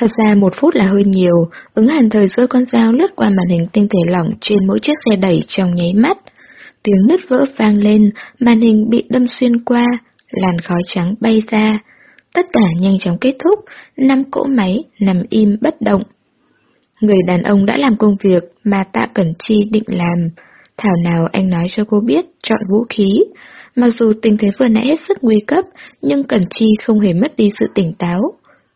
Thật ra một phút là hơi nhiều, ứng hàn thời rơi con dao lướt qua màn hình tinh thể lỏng trên mỗi chiếc xe đẩy trong nháy mắt. Tiếng nứt vỡ vang lên, màn hình bị đâm xuyên qua, làn khói trắng bay ra. Tất cả nhanh chóng kết thúc, năm cỗ máy nằm im bất động. Người đàn ông đã làm công việc mà Tạ Cẩn Chi định làm. Thảo nào anh nói cho cô biết chọn vũ khí. Mặc dù tình thế vừa nãy hết sức nguy cấp, nhưng Cẩn Chi không hề mất đi sự tỉnh táo.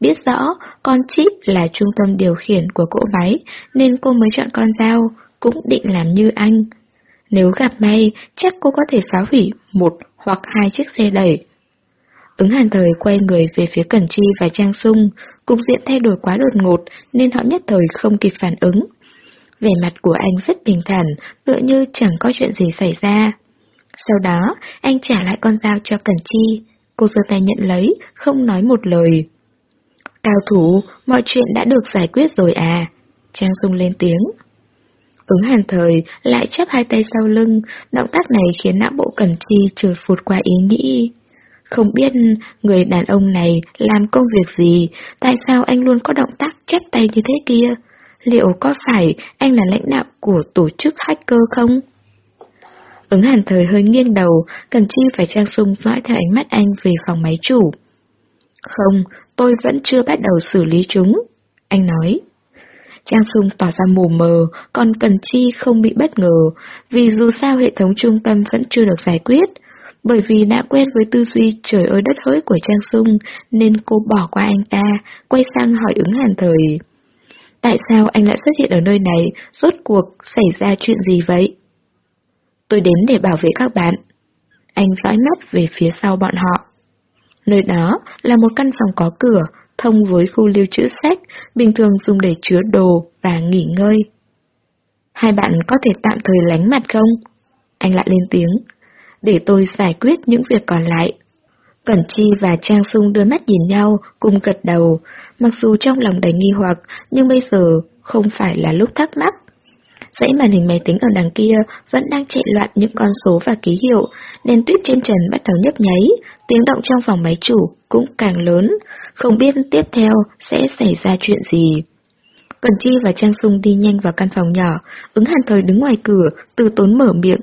Biết rõ con chip là trung tâm điều khiển của cỗ máy, nên cô mới chọn con dao, cũng định làm như anh. Nếu gặp may, chắc cô có thể phá hủy một hoặc hai chiếc xe đẩy. Ứng hàn thời quay người về phía Cẩn Chi và Trang Sung, cục diện thay đổi quá đột ngột nên họ nhất thời không kịp phản ứng. Vẻ mặt của anh rất bình thản, tựa như chẳng có chuyện gì xảy ra. Sau đó, anh trả lại con dao cho Cẩn Chi. Cô giơ tay nhận lấy, không nói một lời. Cao thủ, mọi chuyện đã được giải quyết rồi à? Trang Dung lên tiếng. Ứng hàn thời lại chắp hai tay sau lưng, động tác này khiến não bộ Cẩn Chi trượt phụt qua ý nghĩ. Không biết người đàn ông này làm công việc gì, tại sao anh luôn có động tác chấp tay như thế kia? Liệu có phải anh là lãnh đạo của tổ chức hacker không? Ứng hàn thời hơi nghiêng đầu, Cần Chi phải trang sung dõi theo ánh mắt anh về phòng máy chủ. Không, tôi vẫn chưa bắt đầu xử lý chúng, anh nói. Trang Sung tỏ ra mù mờ, còn Cần Chi không bị bất ngờ, vì dù sao hệ thống trung tâm vẫn chưa được giải quyết. Bởi vì đã quen với tư duy trời ơi đất hỡi của Trang Sung, nên cô bỏ qua anh ta, quay sang hỏi ứng hàn thời. Tại sao anh lại xuất hiện ở nơi này, rốt cuộc xảy ra chuyện gì vậy? Tôi đến để bảo vệ các bạn. Anh dõi mắt về phía sau bọn họ. Nơi đó là một căn phòng có cửa, thông với khu lưu trữ sách, bình thường dùng để chứa đồ và nghỉ ngơi. Hai bạn có thể tạm thời lánh mặt không? Anh lại lên tiếng. Để tôi giải quyết những việc còn lại. Cẩn Chi và Trang Sung đưa mắt nhìn nhau, cùng gật đầu. Mặc dù trong lòng đầy nghi hoặc, nhưng bây giờ không phải là lúc thắc mắc. Dãy màn hình máy tính ở đằng kia vẫn đang chạy loạn những con số và ký hiệu, nên tuyết trên trần bắt đầu nhấp nháy, tiếng động trong phòng máy chủ cũng càng lớn, không biết tiếp theo sẽ xảy ra chuyện gì. Cần Chi và Trang Sung đi nhanh vào căn phòng nhỏ, ứng hàn thời đứng ngoài cửa, từ tốn mở miệng.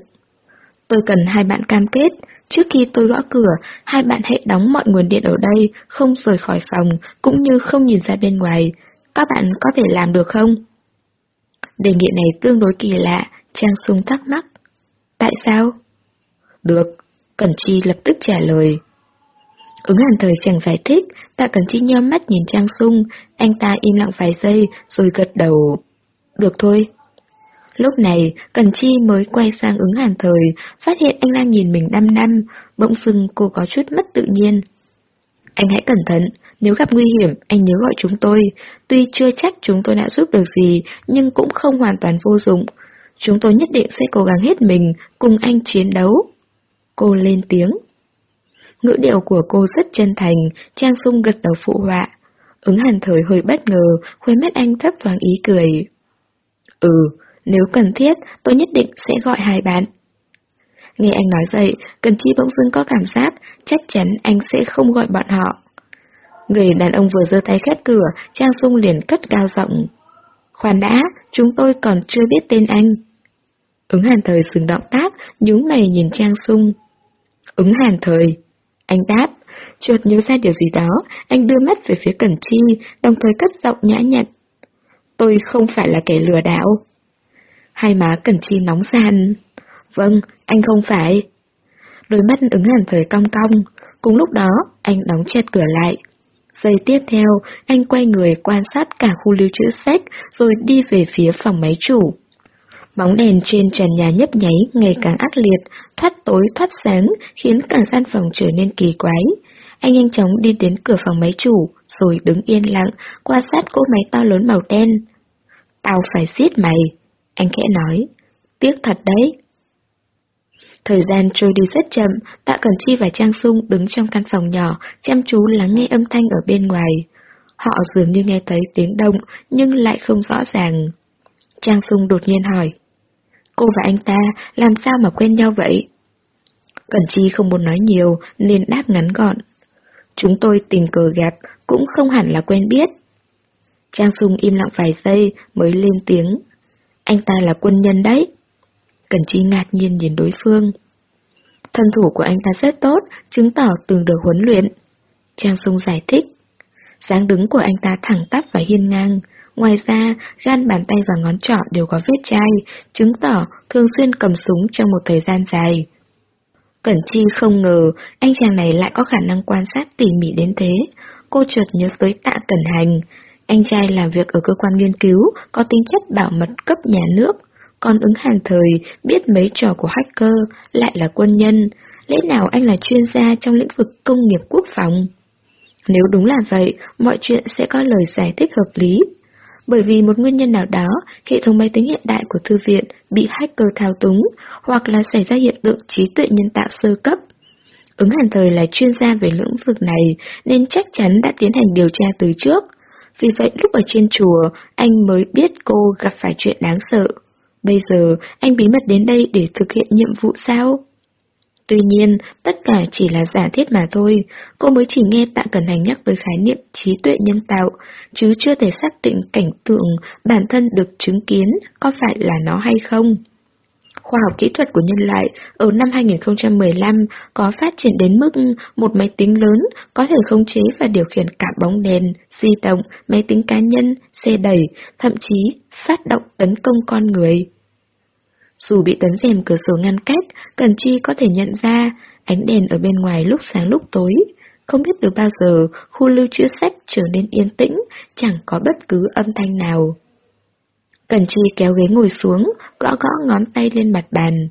Tôi cần hai bạn cam kết, trước khi tôi gõ cửa, hai bạn hãy đóng mọi nguồn điện ở đây, không rời khỏi phòng, cũng như không nhìn ra bên ngoài. Các bạn có thể làm được không? Đề nghị này tương đối kỳ lạ, Trang Sung thắc mắc. Tại sao? Được, Cẩn Chi lập tức trả lời. Ứng hàn thời chẳng giải thích, tạ Cẩn Chi nheo mắt nhìn Trang Sung, anh ta im lặng vài giây rồi gật đầu. Được thôi. Lúc này, Cẩn Chi mới quay sang ứng hàn thời, phát hiện anh đang nhìn mình năm năm, bỗng dưng cô có chút mất tự nhiên. Anh hãy cẩn thận, nếu gặp nguy hiểm, anh nhớ gọi chúng tôi. Tuy chưa chắc chúng tôi đã giúp được gì, nhưng cũng không hoàn toàn vô dụng. Chúng tôi nhất định sẽ cố gắng hết mình, cùng anh chiến đấu. Cô lên tiếng. Ngữ điệu của cô rất chân thành, Trang Sung gật đầu phụ họa. Ứng hàn thời hơi bất ngờ, khuấy mắt anh thấp thoáng ý cười. Ừ, nếu cần thiết, tôi nhất định sẽ gọi hai bạn. Nghe anh nói vậy, Cần Chi bỗng dưng có cảm giác chắc chắn anh sẽ không gọi bọn họ. Người đàn ông vừa giơ tay khép cửa, Trang Sung liền cất cao giọng. Khoan đã, chúng tôi còn chưa biết tên anh. Ứng hàn thời dừng động tác, nhướng mày nhìn Trang Sung. Ứng hàn thời. Anh đáp, chợt nhớ ra điều gì đó, anh đưa mắt về phía Cẩn Chi, đồng thời cất giọng nhã nhặn. Tôi không phải là kẻ lừa đảo. Hai má Cẩn Chi nóng gian. Vâng, anh không phải. Đôi mắt ứng hàn thời cong cong, cùng lúc đó anh đóng chặt cửa lại. Giây tiếp theo, anh quay người quan sát cả khu lưu trữ sách rồi đi về phía phòng máy chủ. Bóng đèn trên trần nhà nhấp nháy ngày càng ác liệt, thoát tối thoát sáng, khiến cả gian phòng trở nên kỳ quái. Anh nhanh chóng đi đến cửa phòng máy chủ, rồi đứng yên lặng, quan sát cỗ máy to lớn màu đen. Tao phải giết mày, anh khẽ nói. Tiếc thật đấy. Thời gian trôi đi rất chậm, Tạ Cẩn Chi và Trang Sung đứng trong căn phòng nhỏ, chăm chú lắng nghe âm thanh ở bên ngoài. Họ dường như nghe thấy tiếng động, nhưng lại không rõ ràng. Trang Sung đột nhiên hỏi. Cô và anh ta làm sao mà quen nhau vậy? Cẩn Chi không muốn nói nhiều nên đáp ngắn gọn. Chúng tôi tình cờ gặp, cũng không hẳn là quen biết. Trang Sung im lặng vài giây mới lên tiếng. Anh ta là quân nhân đấy. Cẩn Chi ngạc nhiên nhìn đối phương. Thân thủ của anh ta rất tốt, chứng tỏ từng được huấn luyện. Trang Sung giải thích. dáng đứng của anh ta thẳng tắp và hiên ngang. Ngoài ra, gan bàn tay và ngón trỏ đều có vết chai, chứng tỏ thường xuyên cầm súng trong một thời gian dài. Cẩn Chi không ngờ anh chàng này lại có khả năng quan sát tỉ mỉ đến thế. Cô chợt nhớ tới tạ Cẩn Hành. Anh trai làm việc ở cơ quan nghiên cứu, có tính chất bảo mật cấp nhà nước. Còn ứng hàng thời biết mấy trò của hacker, lại là quân nhân. Lẽ nào anh là chuyên gia trong lĩnh vực công nghiệp quốc phòng? Nếu đúng là vậy, mọi chuyện sẽ có lời giải thích hợp lý. Bởi vì một nguyên nhân nào đó, hệ thống máy tính hiện đại của thư viện bị hacker thao túng, hoặc là xảy ra hiện tượng trí tuệ nhân tạo sơ cấp. Ứng hàn thời là chuyên gia về lĩnh vực này, nên chắc chắn đã tiến hành điều tra từ trước. Vì vậy lúc ở trên chùa, anh mới biết cô gặp phải chuyện đáng sợ. Bây giờ, anh bí mật đến đây để thực hiện nhiệm vụ sao? Tuy nhiên, tất cả chỉ là giả thiết mà thôi, cô mới chỉ nghe Tạ Cẩn Hành nhắc tới khái niệm trí tuệ nhân tạo, chứ chưa thể xác định cảnh tượng bản thân được chứng kiến có phải là nó hay không. Khoa học kỹ thuật của nhân loại ở năm 2015 có phát triển đến mức một máy tính lớn có thể khống chế và điều khiển cả bóng đèn, di động, máy tính cá nhân, xe đẩy, thậm chí phát động tấn công con người. Dù bị tấn rèm cửa sổ ngăn cách, Cần Chi có thể nhận ra ánh đèn ở bên ngoài lúc sáng lúc tối. Không biết từ bao giờ, khu lưu trữ sách trở nên yên tĩnh, chẳng có bất cứ âm thanh nào. Cần Chi kéo ghế ngồi xuống, gõ gõ ngón tay lên mặt bàn.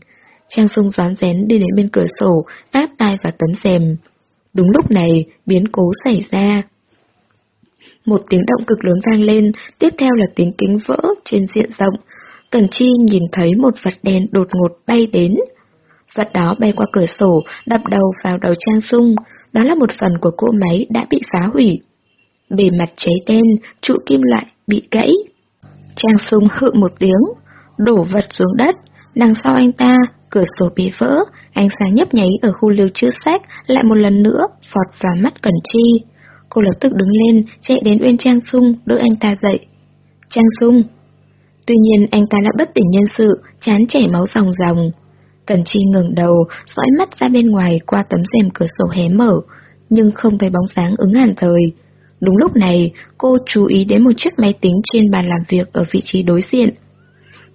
Trang sung gión rén đi đến bên cửa sổ, áp tay vào tấm rèm. Đúng lúc này, biến cố xảy ra. Một tiếng động cực lớn vang lên, tiếp theo là tiếng kính vỡ trên diện rộng, Cần Chi nhìn thấy một vật đen đột ngột bay đến. Vật đó bay qua cửa sổ, đập đầu vào đầu Trang Sung, đó là một phần của cỗ máy đã bị phá hủy. Bề mặt cháy đen, trụ kim loại bị gãy. Trang Sung hự một tiếng, đổ vật xuống đất, đằng sau anh ta, cửa sổ bị vỡ, ánh sáng nhấp nháy ở khu lưu trữ sách lại một lần nữa phọt vào mắt Cẩn Chi. Cô lập tức đứng lên, chạy đến bên Trang Sung, đỡ anh ta dậy. Trang Sung, Tuy nhiên anh ta đã bất tỉnh nhân sự, chán chảy máu ròng ròng. Cẩn Chi ngừng đầu, dõi mắt ra bên ngoài qua tấm rèm cửa sổ hé mở, nhưng không thấy bóng sáng ứng hàn thời. Đúng lúc này, cô chú ý đến một chiếc máy tính trên bàn làm việc ở vị trí đối diện.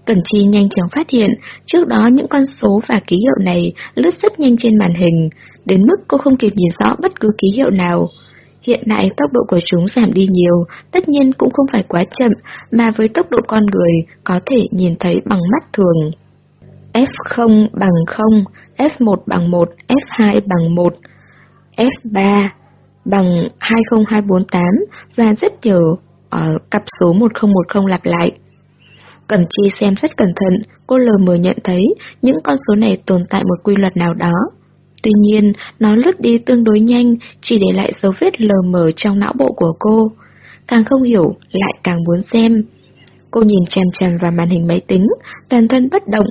Cẩn Chi nhanh chóng phát hiện, trước đó những con số và ký hiệu này lướt rất nhanh trên màn hình, đến mức cô không kịp nhìn rõ bất cứ ký hiệu nào. Hiện tại tốc độ của chúng giảm đi nhiều, tất nhiên cũng không phải quá chậm, mà với tốc độ con người có thể nhìn thấy bằng mắt thường. F0 bằng 0, F1 bằng 1, F2 bằng 1, F3 bằng 20248 và rất nhiều ở cặp số 1010 lặp lại. Cần Chi xem rất cẩn thận, cô lờ mờ nhận thấy những con số này tồn tại một quy luật nào đó. Tuy nhiên, nó lướt đi tương đối nhanh, chỉ để lại dấu vết lờ mờ trong não bộ của cô. Càng không hiểu, lại càng muốn xem. Cô nhìn chằm chằm vào màn hình máy tính, toàn thân bất động.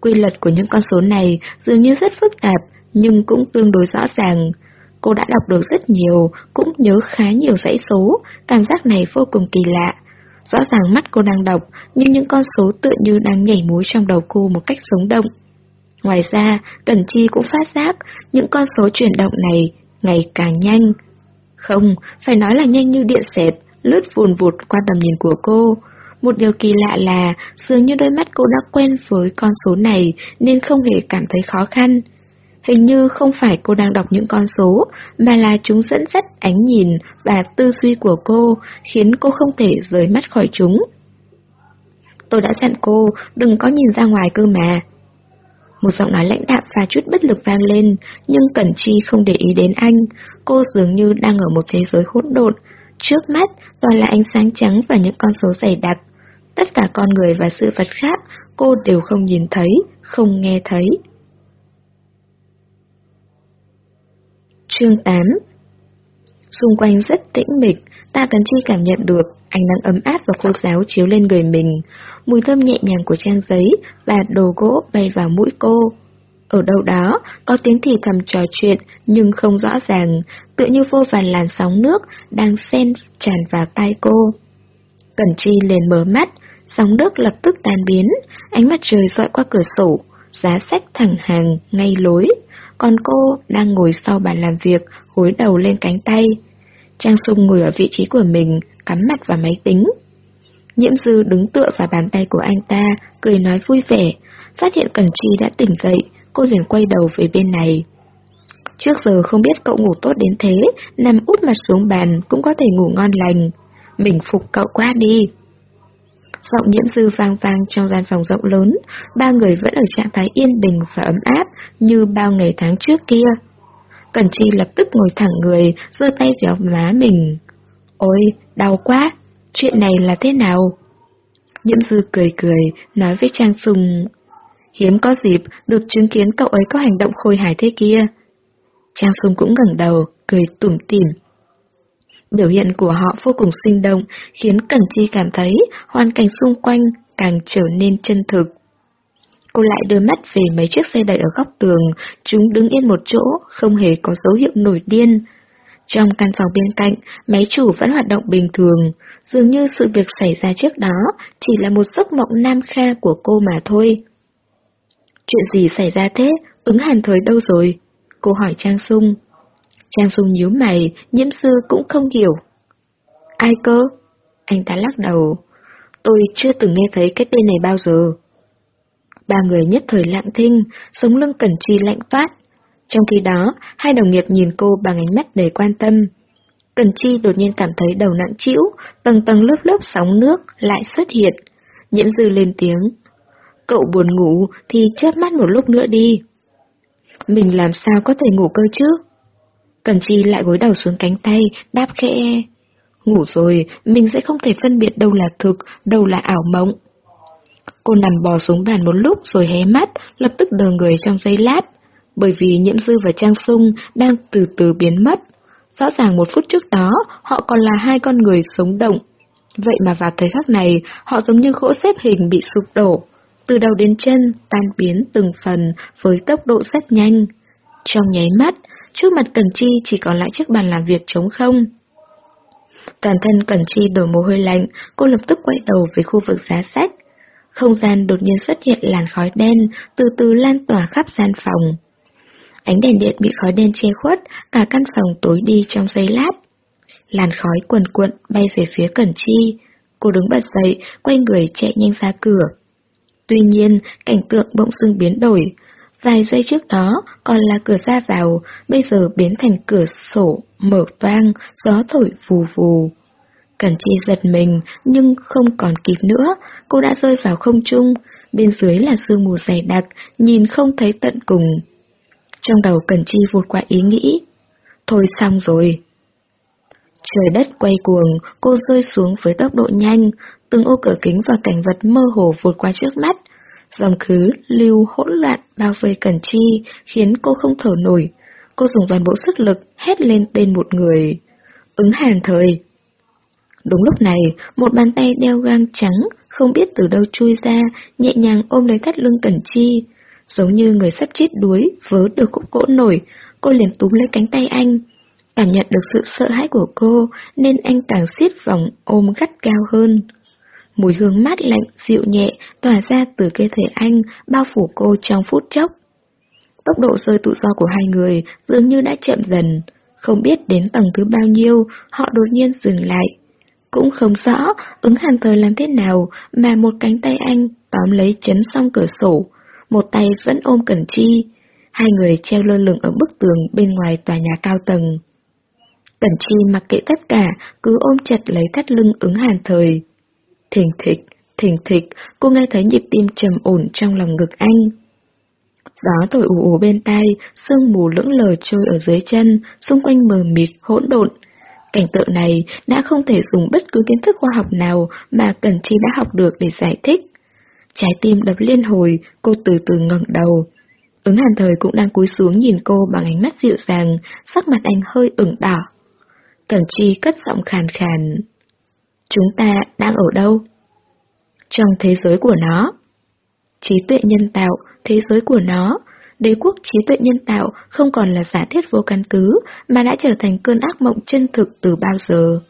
Quy luật của những con số này dường như rất phức tạp, nhưng cũng tương đối rõ ràng. Cô đã đọc được rất nhiều, cũng nhớ khá nhiều dãy số, cảm giác này vô cùng kỳ lạ. Rõ ràng mắt cô đang đọc, nhưng những con số tựa như đang nhảy múa trong đầu cô một cách sống động. Ngoài ra, Cẩn Chi cũng phát giác những con số chuyển động này ngày càng nhanh. Không, phải nói là nhanh như điện xẹt, lướt vùn vụt qua tầm nhìn của cô. Một điều kỳ lạ là dường như đôi mắt cô đã quen với con số này nên không hề cảm thấy khó khăn. Hình như không phải cô đang đọc những con số, mà là chúng dẫn dắt ánh nhìn và tư duy của cô, khiến cô không thể rời mắt khỏi chúng. Tôi đã dặn cô đừng có nhìn ra ngoài cơ mà, một giọng nói lãnh đạm và chút bất lực vang lên, nhưng Cẩn Chi không để ý đến anh. Cô dường như đang ở một thế giới hỗn độn. Trước mắt toàn là ánh sáng trắng và những con số dày đặc. Tất cả con người và sự vật khác cô đều không nhìn thấy, không nghe thấy. Chương 8 Xung quanh rất tĩnh mịch, ta cần chi cảm nhận được ánh nắng ấm áp và khô giáo chiếu lên người mình mùi thơm nhẹ nhàng của trang giấy và đồ gỗ bay vào mũi cô. Ở đâu đó, có tiếng thì thầm trò chuyện nhưng không rõ ràng, tựa như vô vàn làn sóng nước đang xen tràn vào tai cô. Cẩn Chi liền mở mắt, sóng nước lập tức tan biến, ánh mặt trời dọi qua cửa sổ, giá sách thẳng hàng, ngay lối. Còn cô đang ngồi sau bàn làm việc, gối đầu lên cánh tay. Trang Sung ngồi ở vị trí của mình, cắm mặt vào máy tính. Nhiễm dư đứng tựa vào bàn tay của anh ta, cười nói vui vẻ. Phát hiện Cẩn Chi đã tỉnh dậy, cô liền quay đầu về bên này. Trước giờ không biết cậu ngủ tốt đến thế, nằm úp mặt xuống bàn cũng có thể ngủ ngon lành. Mình phục cậu quá đi. Giọng nhiễm dư vang vang trong gian phòng rộng lớn, ba người vẫn ở trạng thái yên bình và ấm áp như bao ngày tháng trước kia. Cẩn Chi lập tức ngồi thẳng người, giơ tay véo má mình. Ôi, đau quá, chuyện này là thế nào? Nhiễm dư cười cười, nói với Trang Sùng. Hiếm có dịp được chứng kiến cậu ấy có hành động khôi hài thế kia. Trang Sùng cũng ngẩng đầu, cười tủm tỉm. Biểu hiện của họ vô cùng sinh động, khiến Cẩn Chi cảm thấy hoàn cảnh xung quanh càng trở nên chân thực. Cô lại đưa mắt về mấy chiếc xe đẩy ở góc tường, chúng đứng yên một chỗ, không hề có dấu hiệu nổi điên. Trong căn phòng bên cạnh, máy chủ vẫn hoạt động bình thường, dường như sự việc xảy ra trước đó chỉ là một giấc mộng nam kha của cô mà thôi. Chuyện gì xảy ra thế? Ứng hàn thời đâu rồi? Cô hỏi Trang Sung. Trang Dung nhíu mày, nhiễm sư cũng không hiểu. Ai cơ? Anh ta lắc đầu. Tôi chưa từng nghe thấy cái tên này bao giờ. Ba người nhất thời lặng thinh, sống lưng cẩn chi lạnh toát. Trong khi đó, hai đồng nghiệp nhìn cô bằng ánh mắt đầy quan tâm. Cẩn chi đột nhiên cảm thấy đầu nặng trĩu, tầng tầng lớp lớp sóng nước lại xuất hiện. Nhiễm dư lên tiếng. Cậu buồn ngủ thì chớp mắt một lúc nữa đi. Mình làm sao có thể ngủ cơ chứ? Cẩn chi lại gối đầu xuống cánh tay, đáp khẽ. Ngủ rồi, mình sẽ không thể phân biệt đâu là thực, đâu là ảo mộng. Cô nằm bò xuống bàn một lúc rồi hé mắt, lập tức đờ người trong giây lát. Bởi vì nhiễm dư và Trang Sung đang từ từ biến mất. Rõ ràng một phút trước đó, họ còn là hai con người sống động. Vậy mà vào thời khắc này, họ giống như gỗ xếp hình bị sụp đổ. Từ đầu đến chân, tan biến từng phần với tốc độ rất nhanh. Trong nháy mắt, trước mặt Cần Chi chỉ còn lại chiếc bàn làm việc trống không. Toàn thân Cần Chi đổ mồ hôi lạnh, cô lập tức quay đầu về khu vực giá sách. Không gian đột nhiên xuất hiện làn khói đen, từ từ lan tỏa khắp gian phòng. Ánh đèn điện bị khói đen che khuất, cả căn phòng tối đi trong giây lát. Làn khói cuồn cuộn bay về phía Cẩn Chi. Cô đứng bật dậy, quay người chạy nhanh ra cửa. Tuy nhiên, cảnh tượng bỗng dưng biến đổi. Vài giây trước đó còn là cửa ra vào, bây giờ biến thành cửa sổ, mở toang, gió thổi vù vù. Cẩn Chi giật mình, nhưng không còn kịp nữa, cô đã rơi vào không trung, bên dưới là sương mù dày đặc, nhìn không thấy tận cùng. Trong đầu Cẩn Chi vụt qua ý nghĩ, thôi xong rồi. Trời đất quay cuồng, cô rơi xuống với tốc độ nhanh, từng ô cửa kính và cảnh vật mơ hồ vụt qua trước mắt. Dòng khứ, lưu, hỗn loạn bao vây Cẩn Chi, khiến cô không thở nổi. Cô dùng toàn bộ sức lực, hét lên tên một người. Ứng hàn thời. Đúng lúc này, một bàn tay đeo găng trắng, không biết từ đâu chui ra, nhẹ nhàng ôm lấy thắt lưng Cẩn Chi. Giống như người sắp chết đuối, vớ được khúc cỗ nổi, cô liền túm lấy cánh tay anh. Cảm nhận được sự sợ hãi của cô, nên anh càng siết vòng ôm gắt cao hơn. Mùi hương mát lạnh, dịu nhẹ, tỏa ra từ cơ thể anh, bao phủ cô trong phút chốc. Tốc độ rơi tự do của hai người dường như đã chậm dần. Không biết đến tầng thứ bao nhiêu, họ đột nhiên dừng lại. Cũng không rõ ứng hàn thời làm thế nào mà một cánh tay anh tóm lấy chấn xong cửa sổ, một tay vẫn ôm cẩn chi. Hai người treo lơ lửng ở bức tường bên ngoài tòa nhà cao tầng. Cẩn chi mặc kệ tất cả, cứ ôm chặt lấy thắt lưng ứng hàn thời. Thình thịch, thình thịch, cô nghe thấy nhịp tim trầm ổn trong lòng ngực anh. Gió thổi ù ù bên tai, sương mù lững lờ trôi ở dưới chân, xung quanh mờ mịt, hỗn độn. Cảnh tượng này đã không thể dùng bất cứ kiến thức khoa học nào mà Cẩn Chi đã học được để giải thích. Trái tim đập liên hồi, cô từ từ ngẩng đầu. Ứng hàn thời cũng đang cúi xuống nhìn cô bằng ánh mắt dịu dàng, sắc mặt anh hơi ửng đỏ. Cẩn Chi cất giọng khàn khàn. Chúng ta đang ở đâu? Trong thế giới của nó. Trí tuệ nhân tạo, thế giới của nó, đế quốc trí tuệ nhân tạo không còn là giả thiết vô căn cứ, mà đã trở thành cơn ác mộng chân thực từ bao giờ.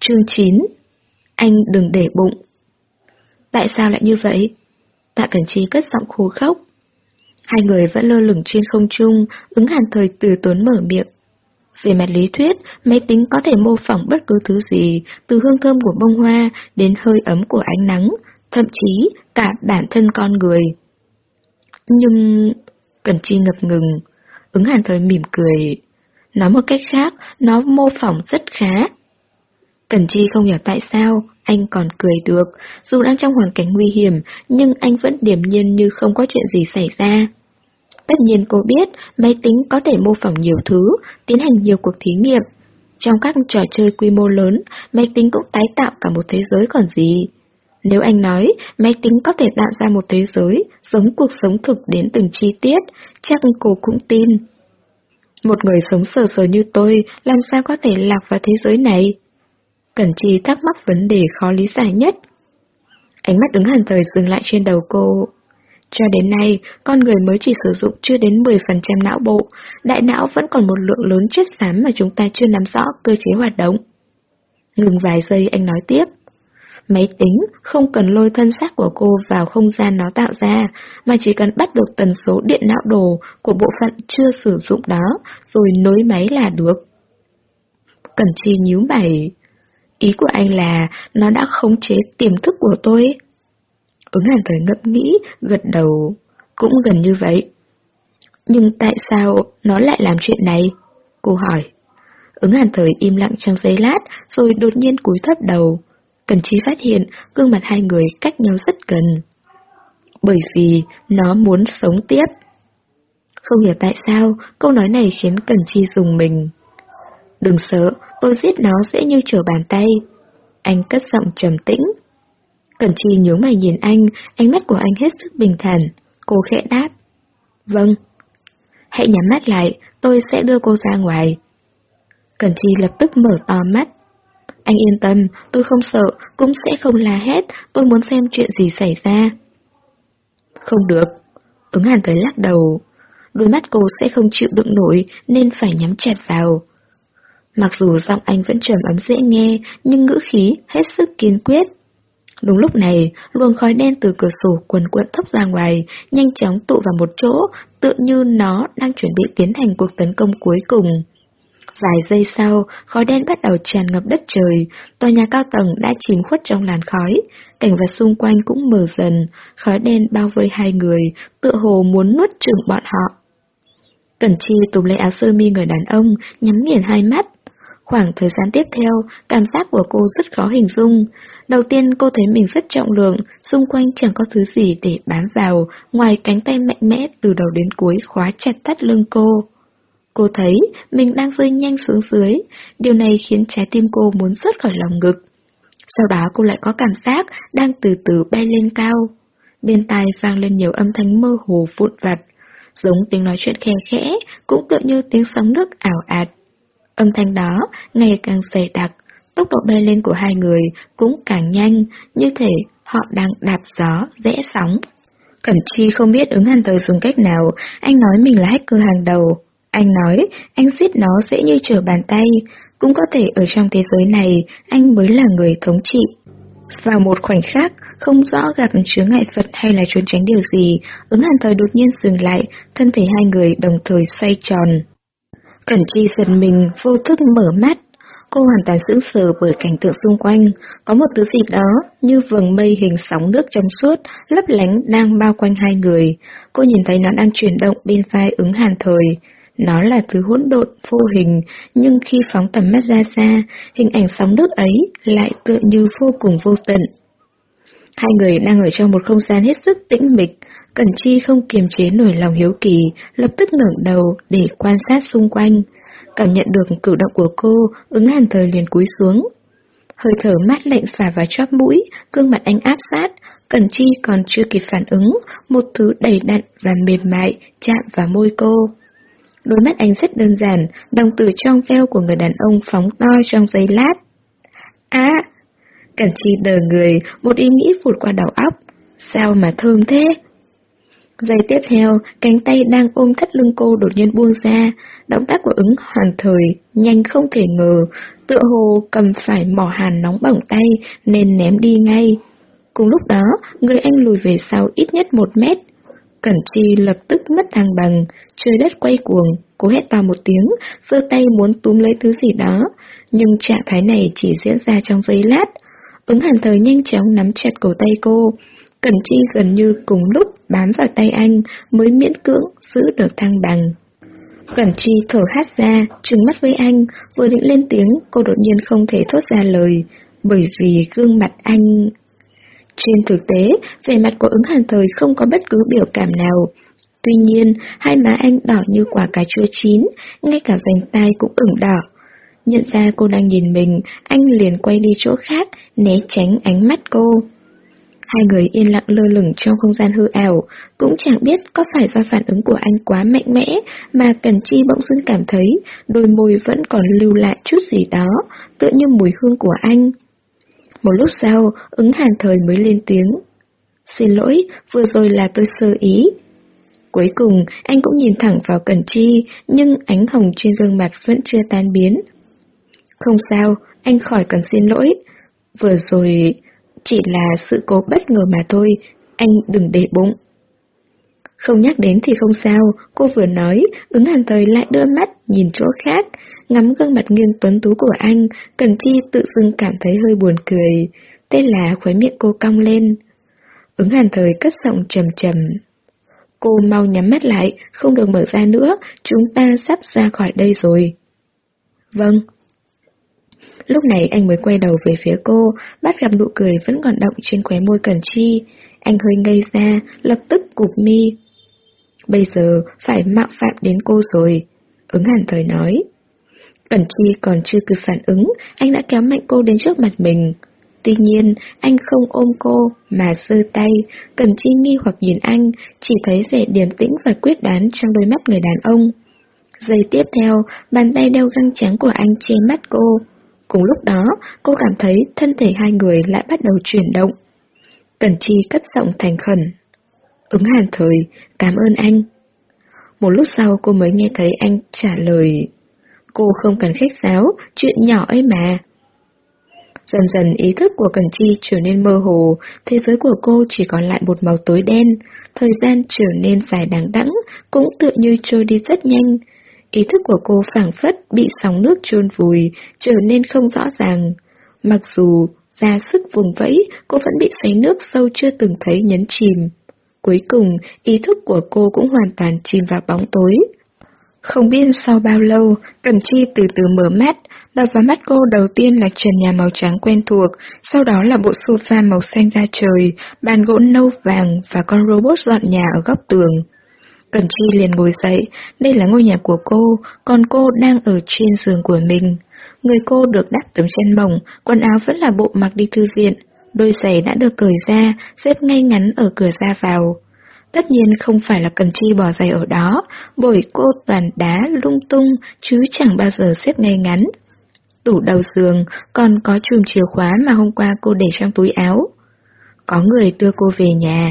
Chương 9 Anh đừng để bụng Tại sao lại như vậy? Tạ Cẩn Chi cất giọng khô khóc. Hai người vẫn lơ lửng trên không trung, ứng hàn thời từ tốn mở miệng. Về mặt lý thuyết, máy tính có thể mô phỏng bất cứ thứ gì, từ hương thơm của bông hoa đến hơi ấm của ánh nắng, thậm chí cả bản thân con người. Nhưng... Cẩn Chi ngập ngừng, ứng hàn thời mỉm cười. Nói một cách khác, nó mô phỏng rất khá. Cẩn Chi không hiểu tại sao, anh còn cười được, dù đang trong hoàn cảnh nguy hiểm, nhưng anh vẫn điềm nhiên như không có chuyện gì xảy ra. Tất nhiên cô biết, máy tính có thể mô phỏng nhiều thứ, tiến hành nhiều cuộc thí nghiệm. Trong các trò chơi quy mô lớn, máy tính cũng tái tạo cả một thế giới còn gì. Nếu anh nói máy tính có thể tạo ra một thế giới giống cuộc sống thực đến từng chi tiết, chắc cô cũng tin. Một người sống sờ sờ như tôi làm sao có thể lạc vào thế giới này? Cẩn Chi thắc mắc vấn đề khó lý giải nhất. Ánh mắt đứng hàn thời dừng lại trên đầu cô. Cho đến nay, con người mới chỉ sử dụng chưa đến 10% não bộ, đại não vẫn còn một lượng lớn chất xám mà chúng ta chưa nắm rõ cơ chế hoạt động. Ngừng vài giây anh nói tiếp. Máy tính không cần lôi thân xác của cô vào không gian nó tạo ra, mà chỉ cần bắt được tần số điện não đồ của bộ phận chưa sử dụng đó, rồi nối máy là được. Cẩn Chi nhíu mày. Ý của anh là nó đã khống chế tiềm thức của tôi. Ứng hàn thời ngẫm nghĩ, gật đầu. Cũng gần như vậy. Nhưng tại sao nó lại làm chuyện này? Cô hỏi. Ứng hàn thời im lặng trong giây lát, rồi đột nhiên cúi thấp đầu. Cần Chi phát hiện gương mặt hai người cách nhau rất gần. Bởi vì nó muốn sống tiếp. Không hiểu tại sao, câu nói này khiến Cần Chi dùng mình. Đừng sợ, tôi giết nó dễ như trở bàn tay. Anh cất giọng trầm tĩnh. Cẩn Chi nhớ mày nhìn anh, ánh mắt của anh hết sức bình thản. Cô khẽ đáp. Vâng. Hãy nhắm mắt lại, tôi sẽ đưa cô ra ngoài. Cẩn Chi lập tức mở to mắt. Anh yên tâm, tôi không sợ, cũng sẽ không la hét, tôi muốn xem chuyện gì xảy ra. Không được. Ứng hàn tới lắc đầu. Đôi mắt cô sẽ không chịu đựng nổi nên phải nhắm chặt vào. Mặc dù giọng anh vẫn trầm ấm dễ nghe, nhưng ngữ khí hết sức kiên quyết. Đúng lúc này, luồng khói đen từ cửa sổ quần quận thốc ra ngoài, nhanh chóng tụ vào một chỗ, tựa như nó đang chuẩn bị tiến hành cuộc tấn công cuối cùng. Vài giây sau, khói đen bắt đầu tràn ngập đất trời, tòa nhà cao tầng đã chìm khuất trong làn khói, cảnh vật xung quanh cũng mờ dần, khói đen bao vây hai người, tựa hồ muốn nuốt chửng bọn họ. Cẩn Chi túm lấy áo sơ mi người đàn ông, nhắm nghiền hai mắt. Khoảng thời gian tiếp theo, cảm giác của cô rất khó hình dung. Đầu tiên cô thấy mình rất trọng lượng, xung quanh chẳng có thứ gì để bám vào, ngoài cánh tay mạnh mẽ từ đầu đến cuối khóa chặt thắt lưng cô. Cô thấy mình đang rơi nhanh xuống dưới, điều này khiến trái tim cô muốn rớt khỏi lòng ngực. Sau đó cô lại có cảm giác đang từ từ bay lên cao. Bên tai vang lên nhiều âm thanh mơ hồ vụn vặt, giống tiếng nói chuyện khe khẽ, cũng tựa như tiếng sóng nước ảo ạt. Âm thanh đó ngày càng dày đặc, tốc độ bay lên của hai người cũng càng nhanh, như thể họ đang đạp gió, rẽ sóng. Cẩn Chi không biết ứng hàn thời dùng cách nào, anh nói mình là hacker hàng đầu. Anh nói, anh giết nó dễ như trở bàn tay, cũng có thể ở trong thế giới này, anh mới là người thống trị. Vào một khoảnh khắc, không rõ gặp chướng ngại Phật hay là trốn tránh điều gì, ứng hàn thời đột nhiên dừng lại, thân thể hai người đồng thời xoay tròn. Cẩn Chi giật mình, vô thức mở mắt. Cô hoàn toàn sững sờ bởi cảnh tượng xung quanh, có một thứ gì đó như vầng mây hình sóng nước trong suốt, lấp lánh đang bao quanh hai người. Cô nhìn thấy nó đang chuyển động bên vai ứng hàn thời. Nó là thứ hỗn độn, vô hình, nhưng khi phóng tầm mắt ra xa, hình ảnh sóng nước ấy lại tựa như vô cùng vô tận. Hai người đang ở trong một không gian hết sức tĩnh mịch, Cẩn Chi không kiềm chế nổi lòng hiếu kỳ, lập tức ngẩng đầu để quan sát xung quanh. Cảm nhận được cử động của cô, ứng hàn thời liền cúi xuống. Hơi thở mát lạnh xả vào chóp mũi, gương mặt anh áp sát, Cẩn Chi còn chưa kịp phản ứng, một thứ đầy đặn và mềm mại chạm vào môi cô. Đôi mắt anh rất đơn giản, đồng tử trong veo của người đàn ông phóng to trong giây lát. Á! À, Cẩn Chi đờ người, một ý nghĩ phụt qua đầu óc. Sao mà thơm thế? Giây tiếp theo, cánh tay đang ôm thắt lưng cô đột nhiên buông ra, động tác của ứng hoàn thời, nhanh không thể ngờ, tựa hồ cầm phải mỏ hàn nóng bỏng tay nên ném đi ngay. Cùng lúc đó, người anh lùi về sau ít nhất một mét. Cẩn Chi lập tức mất thăng bằng, trời đất quay cuồng, cô hét vào một tiếng, giơ tay muốn túm lấy thứ gì đó, nhưng trạng thái này chỉ diễn ra trong giây lát. Ứng hàn thời nhanh chóng nắm chặt cổ tay cô, Cẩn Chi gần như cùng lúc bám vào tay anh mới miễn cưỡng giữ được thăng bằng. Cẩn Chi thở hát ra, trừng mắt với anh, vừa định lên tiếng, cô đột nhiên không thể thốt ra lời, bởi vì gương mặt anh... Trên thực tế, vẻ mặt của ứng hàn thời không có bất cứ biểu cảm nào. Tuy nhiên, hai má anh đỏ như quả cà chua chín, ngay cả vành tai cũng ửng đỏ. Nhận ra cô đang nhìn mình, anh liền quay đi chỗ khác, né tránh ánh mắt cô. Hai người yên lặng lơ lửng trong không gian hư ảo, cũng chẳng biết có phải do phản ứng của anh quá mạnh mẽ mà Cần Chi bỗng dưng cảm thấy đôi môi vẫn còn lưu lại chút gì đó, tựa như mùi hương của anh. Một lúc sau, ứng hàn thời mới lên tiếng. Xin lỗi, vừa rồi là tôi sơ ý. Cuối cùng, anh cũng nhìn thẳng vào Cẩn Chi, nhưng ánh hồng trên gương mặt vẫn chưa tan biến. Không sao, anh khỏi cần xin lỗi. Vừa rồi, chỉ là sự cố bất ngờ mà thôi, anh đừng để bụng. Không nhắc đến thì không sao, cô vừa nói, ứng hàn thời lại đưa mắt, nhìn chỗ khác, ngắm gương mặt nghiêng tuấn tú của anh, Cần Chi tự dưng cảm thấy hơi buồn cười, tên là khóe miệng cô cong lên. Ứng hàn thời cất giọng trầm trầm. Cô mau nhắm mắt lại, không được mở ra nữa, chúng ta sắp ra khỏi đây rồi. Vâng, Lúc này anh mới quay đầu về phía cô, bắt gặp nụ cười vẫn còn động trên khóe môi Cẩn Chi. Anh hơi ngây ra, lập tức cụp mi. Bây giờ phải mạo phạm đến cô rồi, ứng hàn thời nói. Cẩn Chi còn chưa kịp phản ứng, anh đã kéo mạnh cô đến trước mặt mình. Tuy nhiên, anh không ôm cô, mà sơ tay, Cẩn Chi nghi hoặc nhìn anh, chỉ thấy vẻ điềm tĩnh và quyết đoán trong đôi mắt người đàn ông. Giây tiếp theo, bàn tay đeo găng trắng của anh che mắt cô. Cùng lúc đó, cô cảm thấy thân thể hai người lại bắt đầu chuyển động. Cẩn Chi cất giọng thành khẩn. Ứng hàn thời, cảm ơn anh. Một lúc sau cô mới nghe thấy anh trả lời. Cô không cần khách sáo, chuyện nhỏ ấy mà. Dần dần ý thức của Cần Chi trở nên mơ hồ, thế giới của cô chỉ còn lại một màu tối đen, thời gian trở nên dài đằng đẵng, cũng tựa như trôi đi rất nhanh. Ý thức của cô phảng phất bị sóng nước chôn vùi, trở nên không rõ ràng. Mặc dù ra sức vùng vẫy, cô vẫn bị xoáy nước sâu chưa từng thấy nhấn chìm. Cuối cùng, ý thức của cô cũng hoàn toàn chìm vào bóng tối. Không biết sau bao lâu, Cẩm Chi từ từ mở mắt, đập vào mắt cô đầu tiên là trần nhà màu trắng quen thuộc, sau đó là bộ sofa màu xanh da trời, bàn gỗ nâu vàng và con robot dọn nhà ở góc tường. Cẩn Chi liền ngồi dậy, đây là ngôi nhà của cô, còn cô đang ở trên giường của mình. Người cô được đắp tấm chăn mỏng, quần áo vẫn là bộ mặc đi thư viện, đôi giày đã được cởi ra, xếp ngay ngắn ở cửa ra vào. Tất nhiên không phải là Cần Chi bỏ giày ở đó, bởi cô toàn đá lung tung, chứ chẳng bao giờ xếp ngay ngắn. Tủ đầu giường còn có chùm chìa khóa mà hôm qua cô để trong túi áo. Có người đưa cô về nhà,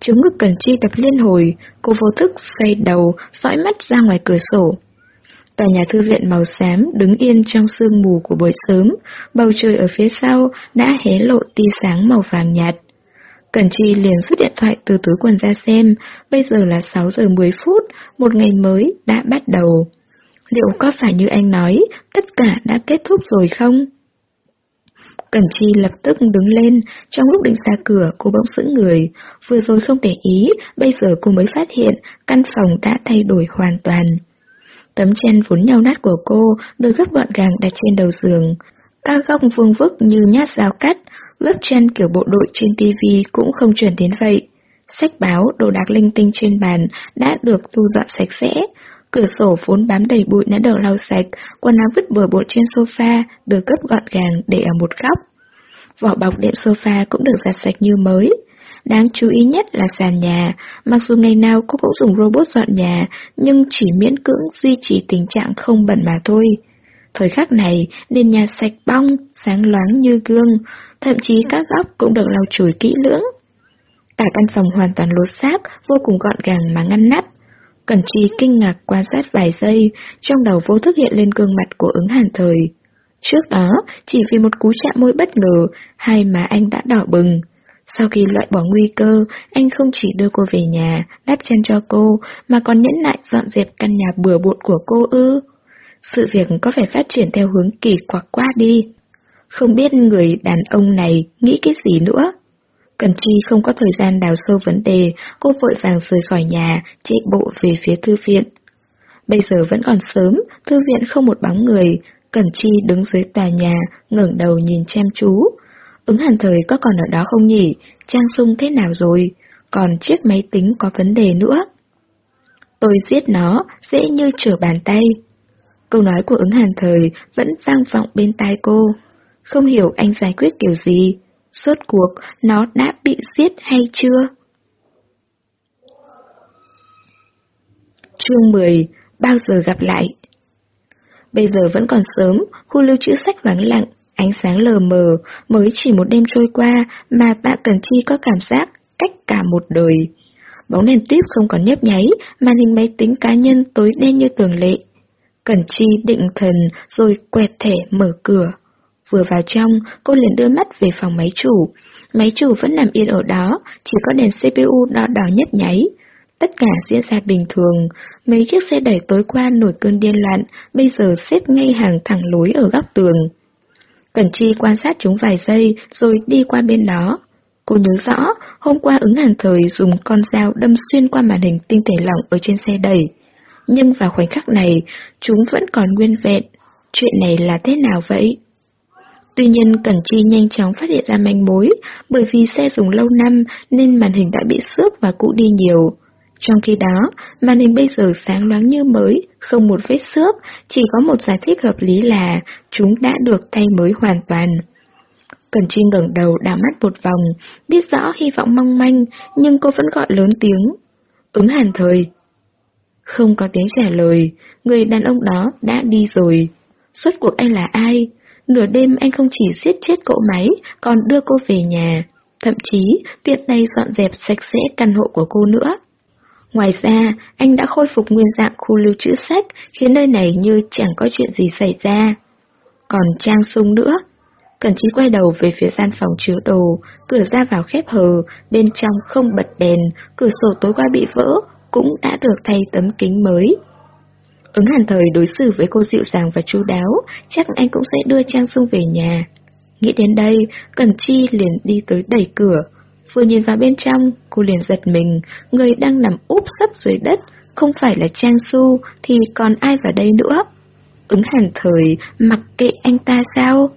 Chứng ngực cần chi đập liên hồi, cô vô thức xoay đầu, dõi mắt ra ngoài cửa sổ. Tòa nhà thư viện màu xám đứng yên trong sương mù của buổi sớm, bầu trời ở phía sau đã hé lộ tia sáng màu vàng nhạt. Cẩn Chi liền rút điện thoại từ túi quần ra xem, bây giờ là 6 giờ 10 phút, một ngày mới đã bắt đầu. Liệu có phải như anh nói, tất cả đã kết thúc rồi không? Cẩn Chi lập tức đứng lên, trong lúc định ra cửa cô bỗng sững người, vừa rồi không để ý, bây giờ cô mới phát hiện căn phòng đã thay đổi hoàn toàn. Tấm chăn vốn nhau nát của cô được gấp gọn gàng đặt trên đầu giường. Các góc vuông vức như nhát dao cắt, Lớp chăn kiểu bộ đội trên tivi cũng không chuẩn đến vậy. Sách báo, đồ đạc linh tinh trên bàn đã được thu dọn sạch sẽ, Cửa sổ vốn bám đầy bụi đã được lau sạch, quần áo vứt bừa bộn trên sofa, được gấp gọn gàng để ở một góc. Vỏ bọc đệm sofa cũng được giặt sạch như mới. Đáng chú ý nhất là sàn nhà, mặc dù ngày nào cô cũng dùng robot dọn nhà, nhưng chỉ miễn cưỡng duy trì tình trạng không bẩn mà thôi. Thời khắc này, nền nhà sạch bong, sáng loáng như gương, thậm chí các góc cũng được lau chùi kỹ lưỡng. Cả căn phòng hoàn toàn lột xác, vô cùng gọn gàng mà ngăn nắp. Cẩn Chi kinh ngạc quan sát vài giây, trong đầu vô thức hiện lên gương mặt của ứng hàn thời. Trước đó, chỉ vì một cú chạm môi bất ngờ, hai má anh đã đỏ bừng. Sau khi loại bỏ nguy cơ, anh không chỉ đưa cô về nhà, đắp chân cho cô, mà còn nhẫn nại dọn dẹp căn nhà bừa bộn của cô ư. Sự việc có phải phát triển theo hướng kỳ quặc quá đi. Không biết người đàn ông này nghĩ cái gì nữa. Cần Chi không có thời gian đào sâu vấn đề, cô vội vàng rời khỏi nhà, chạy bộ về phía thư viện. Bây giờ vẫn còn sớm, thư viện không một bóng người, Cẩn Chi đứng dưới tòa nhà, ngẩng đầu nhìn chăm chú. Ứng hàn thời có còn ở đó không nhỉ? Trang sung thế nào rồi? Còn chiếc máy tính có vấn đề nữa. Tôi giết nó, dễ như trở bàn tay. Câu nói của ứng hàn thời vẫn vang vọng bên tai cô. Không hiểu anh giải quyết kiểu gì. Suốt cuộc, nó đã bị giết hay chưa? Chương 10. Bao giờ gặp lại? Bây giờ vẫn còn sớm, khu lưu trữ sách vắng lặng, ánh sáng lờ mờ, mới chỉ một đêm trôi qua mà bạn Cần Chi có cảm giác cách cả một đời. Bóng đèn tuyếp không còn nhấp nháy, màn hình máy tính cá nhân tối đen như tường lệ. Cẩn Chi định thần rồi quẹt thẻ mở cửa. Vừa vào trong, cô liền đưa mắt về phòng máy chủ. Máy chủ vẫn nằm yên ở đó, chỉ có đèn CPU đỏ đỏ nhấp nháy. Tất cả diễn ra bình thường, mấy chiếc xe đẩy tối qua nổi cơn điên loạn, bây giờ xếp ngay hàng thẳng lối ở góc tường. Cẩn Chi quan sát chúng vài giây rồi đi qua bên đó. Cô nhớ rõ, hôm qua ứng hàn thời dùng con dao đâm xuyên qua màn hình tinh thể lỏng ở trên xe đẩy. Nhưng vào khoảnh khắc này, chúng vẫn còn nguyên vẹn. Chuyện này là thế nào vậy? Tuy nhiên Cẩn Chi nhanh chóng phát hiện ra manh mối, bởi vì xe dùng lâu năm nên màn hình đã bị xước và cũ đi nhiều. Trong khi đó, màn hình bây giờ sáng loáng như mới, không một vết xước, chỉ có một giải thích hợp lý là chúng đã được thay mới hoàn toàn. Cần Chi ngẩng đầu đảo mắt một vòng, biết rõ hy vọng mong manh, nhưng cô vẫn gọi lớn tiếng. Ứng hàn thời. Không có tiếng trả lời, người đàn ông đó đã đi rồi. Suốt cuộc anh là ai? Nửa đêm anh không chỉ giết chết cỗ máy, còn đưa cô về nhà. Thậm chí, tiện tay dọn dẹp sạch sẽ căn hộ của cô nữa. Ngoài ra, anh đã khôi phục nguyên dạng khu lưu trữ sách, khiến nơi này như chẳng có chuyện gì xảy ra. Còn Trang Sung nữa. Cẩn trí quay đầu về phía gian phòng chứa đồ, cửa ra vào khép hờ, bên trong không bật đèn, cửa sổ tối qua bị vỡ, cũng đã được thay tấm kính mới. Ứng hàn thời đối xử với cô dịu dàng và chu đáo, chắc anh cũng sẽ đưa Trang Sung về nhà. Nghĩ đến đây, Cần Chi liền đi tới đẩy cửa, Vừa nhìn vào bên trong, cô liền giật mình, người đang nằm úp sấp dưới đất, không phải là Trang Su thì còn ai vào đây nữa. Ứng hàn thời, mặc kệ anh ta sao?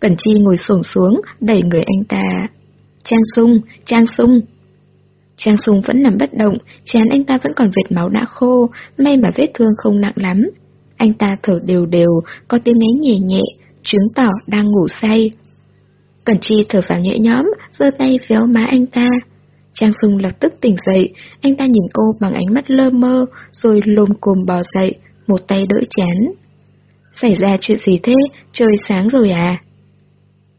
Cẩn Chi ngồi xổm xuống, đẩy người anh ta. Trang Sung, Trang Sung. Trang Sùng vẫn nằm bất động, chán anh ta vẫn còn vệt máu đã khô, may mà vết thương không nặng lắm. Anh ta thở đều đều, có tiếng ngáy nhẹ nhẹ, chứng tỏ đang ngủ say. Cẩn Chi thở phào nhẹ nhõm, giơ tay véo má anh ta. Trang Sùng lập tức tỉnh dậy, anh ta nhìn cô bằng ánh mắt lơ mơ, rồi lồm cồm bò dậy, một tay đỡ chán. Xảy ra chuyện gì thế? Trời sáng rồi à?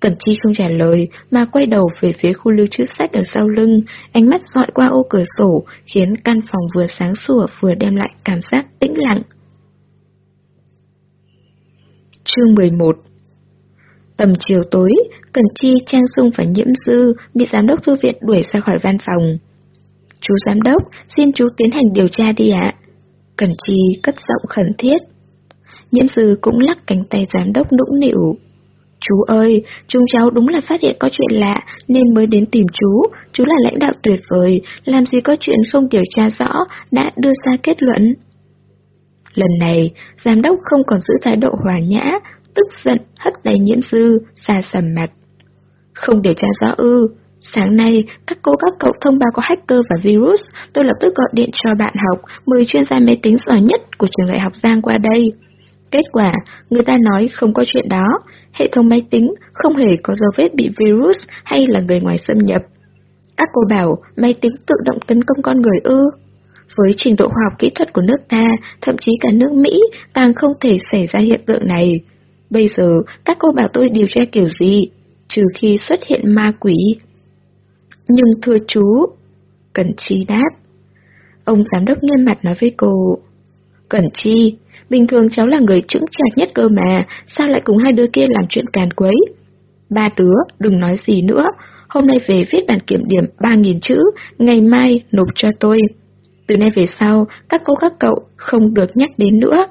Cẩn Chi không trả lời, mà quay đầu về phía khu lưu trữ sách ở sau lưng, ánh mắt dọi qua ô cửa sổ, khiến căn phòng vừa sáng sủa vừa đem lại cảm giác tĩnh lặng. Chương 11 Tầm chiều tối, Cẩn Chi, Trang Dung và Nhiễm Dư bị giám đốc thư viện đuổi ra khỏi văn phòng. Chú giám đốc, xin chú tiến hành điều tra đi ạ. Cẩn Chi cất giọng khẩn thiết. Nhiễm Dư cũng lắc cánh tay giám đốc nũng nịu. Chú ơi, chúng cháu đúng là phát hiện có chuyện lạ nên mới đến tìm chú. Chú là lãnh đạo tuyệt vời, làm gì có chuyện không điều tra rõ, đã đưa ra kết luận. Lần này, giám đốc không còn giữ thái độ hòa nhã, tức giận hất tay nhiễm dư, xa sầm mặt. Không điều tra rõ ư. Sáng nay, các cô các cậu thông báo có hacker và virus, tôi lập tức gọi điện cho bạn học, 10 chuyên gia máy tính giỏi nhất của trường đại học Giang qua đây. Kết quả, người ta nói không có chuyện đó, hệ thống máy tính không hề có dấu vết bị virus hay là người ngoài xâm nhập. Các cô bảo máy tính tự động tấn công con người ư. Với trình độ khoa học kỹ thuật của nước ta, thậm chí cả nước Mỹ, càng không thể xảy ra hiện tượng này. Bây giờ, các cô bảo tôi điều tra kiểu gì? Trừ khi xuất hiện ma quỷ. Nhưng thưa chú, Cẩn Chi đáp. Ông giám đốc nghiêm mặt nói với cô, Cẩn Chi, bình thường cháu là người chững chạc nhất cơ mà, sao lại cùng hai đứa kia làm chuyện càn quấy? Ba đứa, đừng nói gì nữa, hôm nay về viết bản kiểm điểm 3.000 chữ, ngày mai nộp cho tôi. Từ nay về sau, các cô các cậu không được nhắc đến nữa.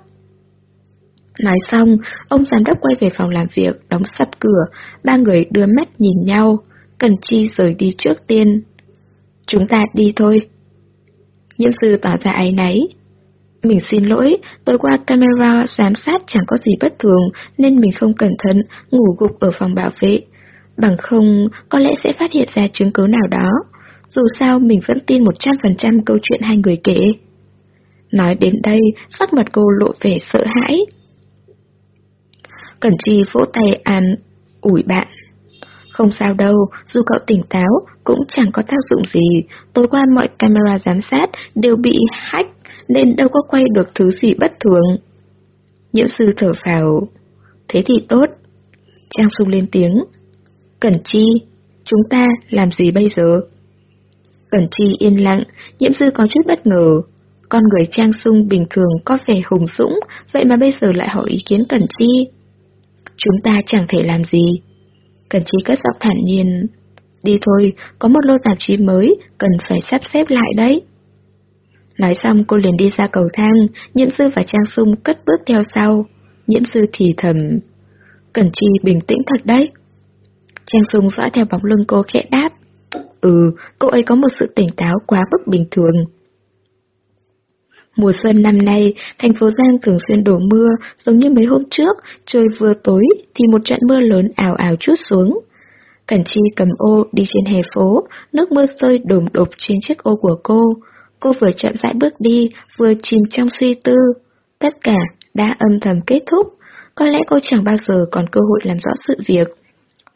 Nói xong, ông giám đốc quay về phòng làm việc, đóng sập cửa, ba người đưa mắt nhìn nhau. Cần Chi rời đi trước tiên. Chúng ta đi thôi. Nhiễm sư tỏ ra áy náy. Mình xin lỗi, tối qua camera giám sát chẳng có gì bất thường nên mình không cẩn thận ngủ gục ở phòng bảo vệ. Bằng không, có lẽ sẽ phát hiện ra chứng cứ nào đó. Dù sao mình vẫn tin 100% câu chuyện hai người kể. Nói đến đây, sắc mặt cô lộ vẻ sợ hãi. Cẩn Chi vỗ tay an ủi bạn. Không sao đâu, dù cậu tỉnh táo cũng chẳng có tác dụng gì. Tối qua mọi camera giám sát đều bị hack nên đâu có quay được thứ gì bất thường. Nhiễm sư thở phào, Thế thì tốt. Trang Sung lên tiếng. Cẩn Chi, chúng ta làm gì bây giờ? Cẩn Chi yên lặng, nhiễm sư có chút bất ngờ. Con người Trang Sung bình thường có vẻ hùng dũng, vậy mà bây giờ lại hỏi ý kiến Cẩn Chi. Chúng ta chẳng thể làm gì. Cẩn Chi cất giọng thản nhiên. Đi thôi, có một lô tạp chí mới, cần phải sắp xếp lại đấy. Nói xong cô liền đi ra cầu thang, nhiễm sư và Trang Sung cất bước theo sau. Nhiễm sư thì thầm. Cẩn Chi bình tĩnh thật đấy. Trang Sung dõi theo bóng lưng cô khẽ đáp. Ừ, cô ấy có một sự tỉnh táo quá mức bình thường. Mùa xuân năm nay, thành phố Giang thường xuyên đổ mưa, giống như mấy hôm trước, trời vừa tối thì một trận mưa lớn ảo ảo chút xuống. Cẩn Chi cầm ô đi trên hè phố, nước mưa rơi đồm đột trên chiếc ô của cô. Cô vừa chậm rãi bước đi, vừa chìm trong suy tư. Tất cả đã âm thầm kết thúc, có lẽ cô chẳng bao giờ còn cơ hội làm rõ sự việc.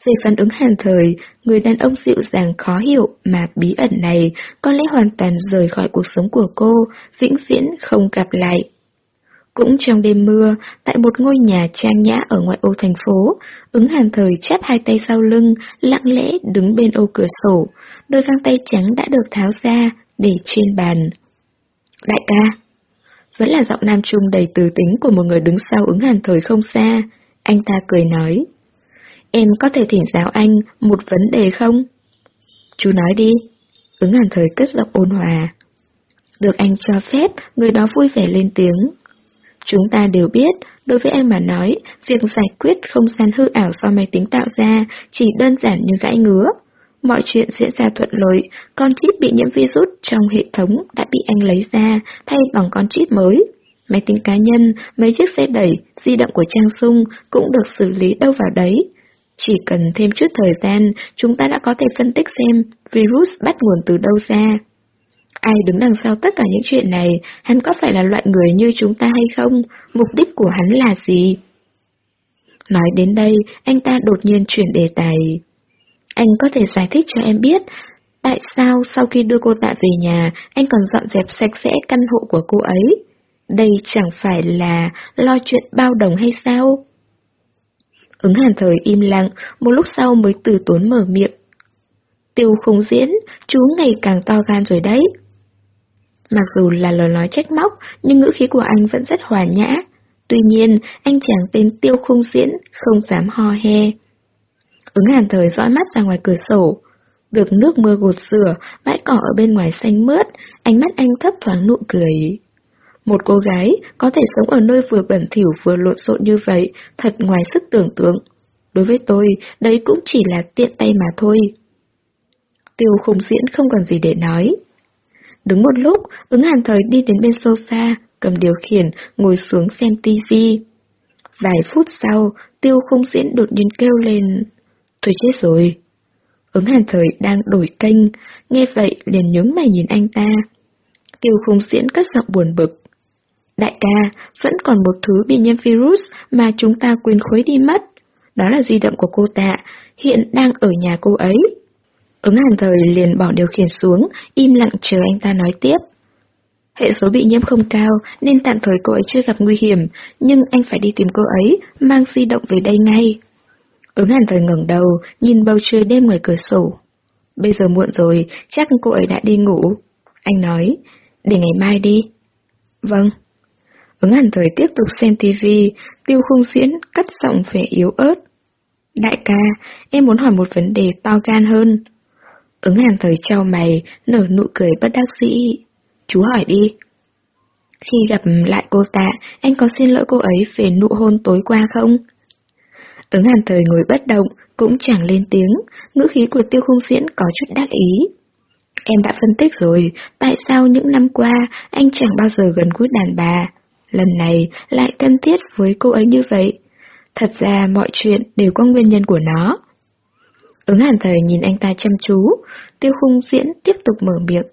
Về phản ứng hàn thời, người đàn ông dịu dàng khó hiểu mà bí ẩn này có lẽ hoàn toàn rời khỏi cuộc sống của cô, vĩnh viễn không gặp lại. Cũng trong đêm mưa, tại một ngôi nhà trang nhã ở ngoại ô thành phố, ứng hàn thời chắp hai tay sau lưng, lặng lẽ đứng bên ô cửa sổ, đôi găng tay trắng đã được tháo ra, để trên bàn. Đại ca! Vẫn là giọng nam trung đầy từ tính của một người đứng sau ứng hàn thời không xa. Anh ta cười nói. Em có thể thỉnh giáo anh một vấn đề không? Chú nói đi. Ứng hàn thời cất giọng ôn hòa. Được anh cho phép, người đó vui vẻ lên tiếng. Chúng ta đều biết, đối với anh mà nói, việc giải quyết không gian hư ảo do máy tính tạo ra chỉ đơn giản như gãi ngứa. Mọi chuyện diễn ra thuận lợi, con chip bị nhiễm virus trong hệ thống đã bị anh lấy ra, thay bằng con chip mới. Máy tính cá nhân, mấy chiếc xe đẩy, di động của Trang Sung cũng được xử lý đâu vào đấy. Chỉ cần thêm chút thời gian, chúng ta đã có thể phân tích xem virus bắt nguồn từ đâu ra. Ai đứng đằng sau tất cả những chuyện này, hắn có phải là loại người như chúng ta hay không? Mục đích của hắn là gì? Nói đến đây, anh ta đột nhiên chuyển đề tài. Anh có thể giải thích cho em biết tại sao sau khi đưa cô tạ về nhà, anh còn dọn dẹp sạch sẽ căn hộ của cô ấy? Đây chẳng phải là lo chuyện bao đồng hay sao? Ứng hàn thời im lặng, một lúc sau mới từ tốn mở miệng. Tiêu khung diễn, chú ngày càng to gan rồi đấy. Mặc dù là lời nói trách móc, nhưng ngữ khí của anh vẫn rất hòa nhã. Tuy nhiên, anh chàng tên Tiêu khung diễn không dám ho he. Ứng hàn thời dõi mắt ra ngoài cửa sổ. Được nước mưa gột rửa, bãi cỏ ở bên ngoài xanh mướt, ánh mắt anh thấp thoáng nụ cười. Một cô gái có thể sống ở nơi vừa bẩn thỉu vừa lộn xộn như vậy, thật ngoài sức tưởng tượng. Đối với tôi, đấy cũng chỉ là tiện tay mà thôi. Tiêu khung diễn không còn gì để nói. Đứng một lúc, ứng hàn thời đi đến bên sofa, cầm điều khiển, ngồi xuống xem tivi. Vài phút sau, tiêu khung diễn đột nhiên kêu lên tôi chết rồi. Ứng hàn thời đang đổi kênh, nghe vậy liền nhướng mày nhìn anh ta. Tiêu khung diễn cất giọng buồn bực. Đại ca, vẫn còn một thứ bị nhiễm virus mà chúng ta quên khuấy đi mất. Đó là di động của cô tạ, hiện đang ở nhà cô ấy. Ứng hàn thời liền bỏ điều khiển xuống, im lặng chờ anh ta nói tiếp. Hệ số bị nhiễm không cao nên tạm thời cô ấy chưa gặp nguy hiểm, nhưng anh phải đi tìm cô ấy, mang di động về đây ngay. Ứng hàn thời ngẩng đầu, nhìn bầu trời đêm ngoài cửa sổ. Bây giờ muộn rồi, chắc cô ấy đã đi ngủ. Anh nói, để ngày mai đi. Vâng. Ứng hẳn thời tiếp tục xem tivi, tiêu khung diễn cất giọng vẻ yếu ớt. Đại ca, em muốn hỏi một vấn đề to gan hơn. Ứng hàn thời trao mày, nở nụ cười bất đắc dĩ. Chú hỏi đi. Khi gặp lại cô tạ, anh có xin lỗi cô ấy về nụ hôn tối qua không? Ứng hàn thời ngồi bất động, cũng chẳng lên tiếng, ngữ khí của tiêu khung diễn có chút đắc ý. Em đã phân tích rồi, tại sao những năm qua anh chẳng bao giờ gần gũi đàn bà. Lần này lại thân thiết với cô ấy như vậy. Thật ra mọi chuyện đều có nguyên nhân của nó. Ứng hàn thời nhìn anh ta chăm chú, tiêu khung diễn tiếp tục mở miệng.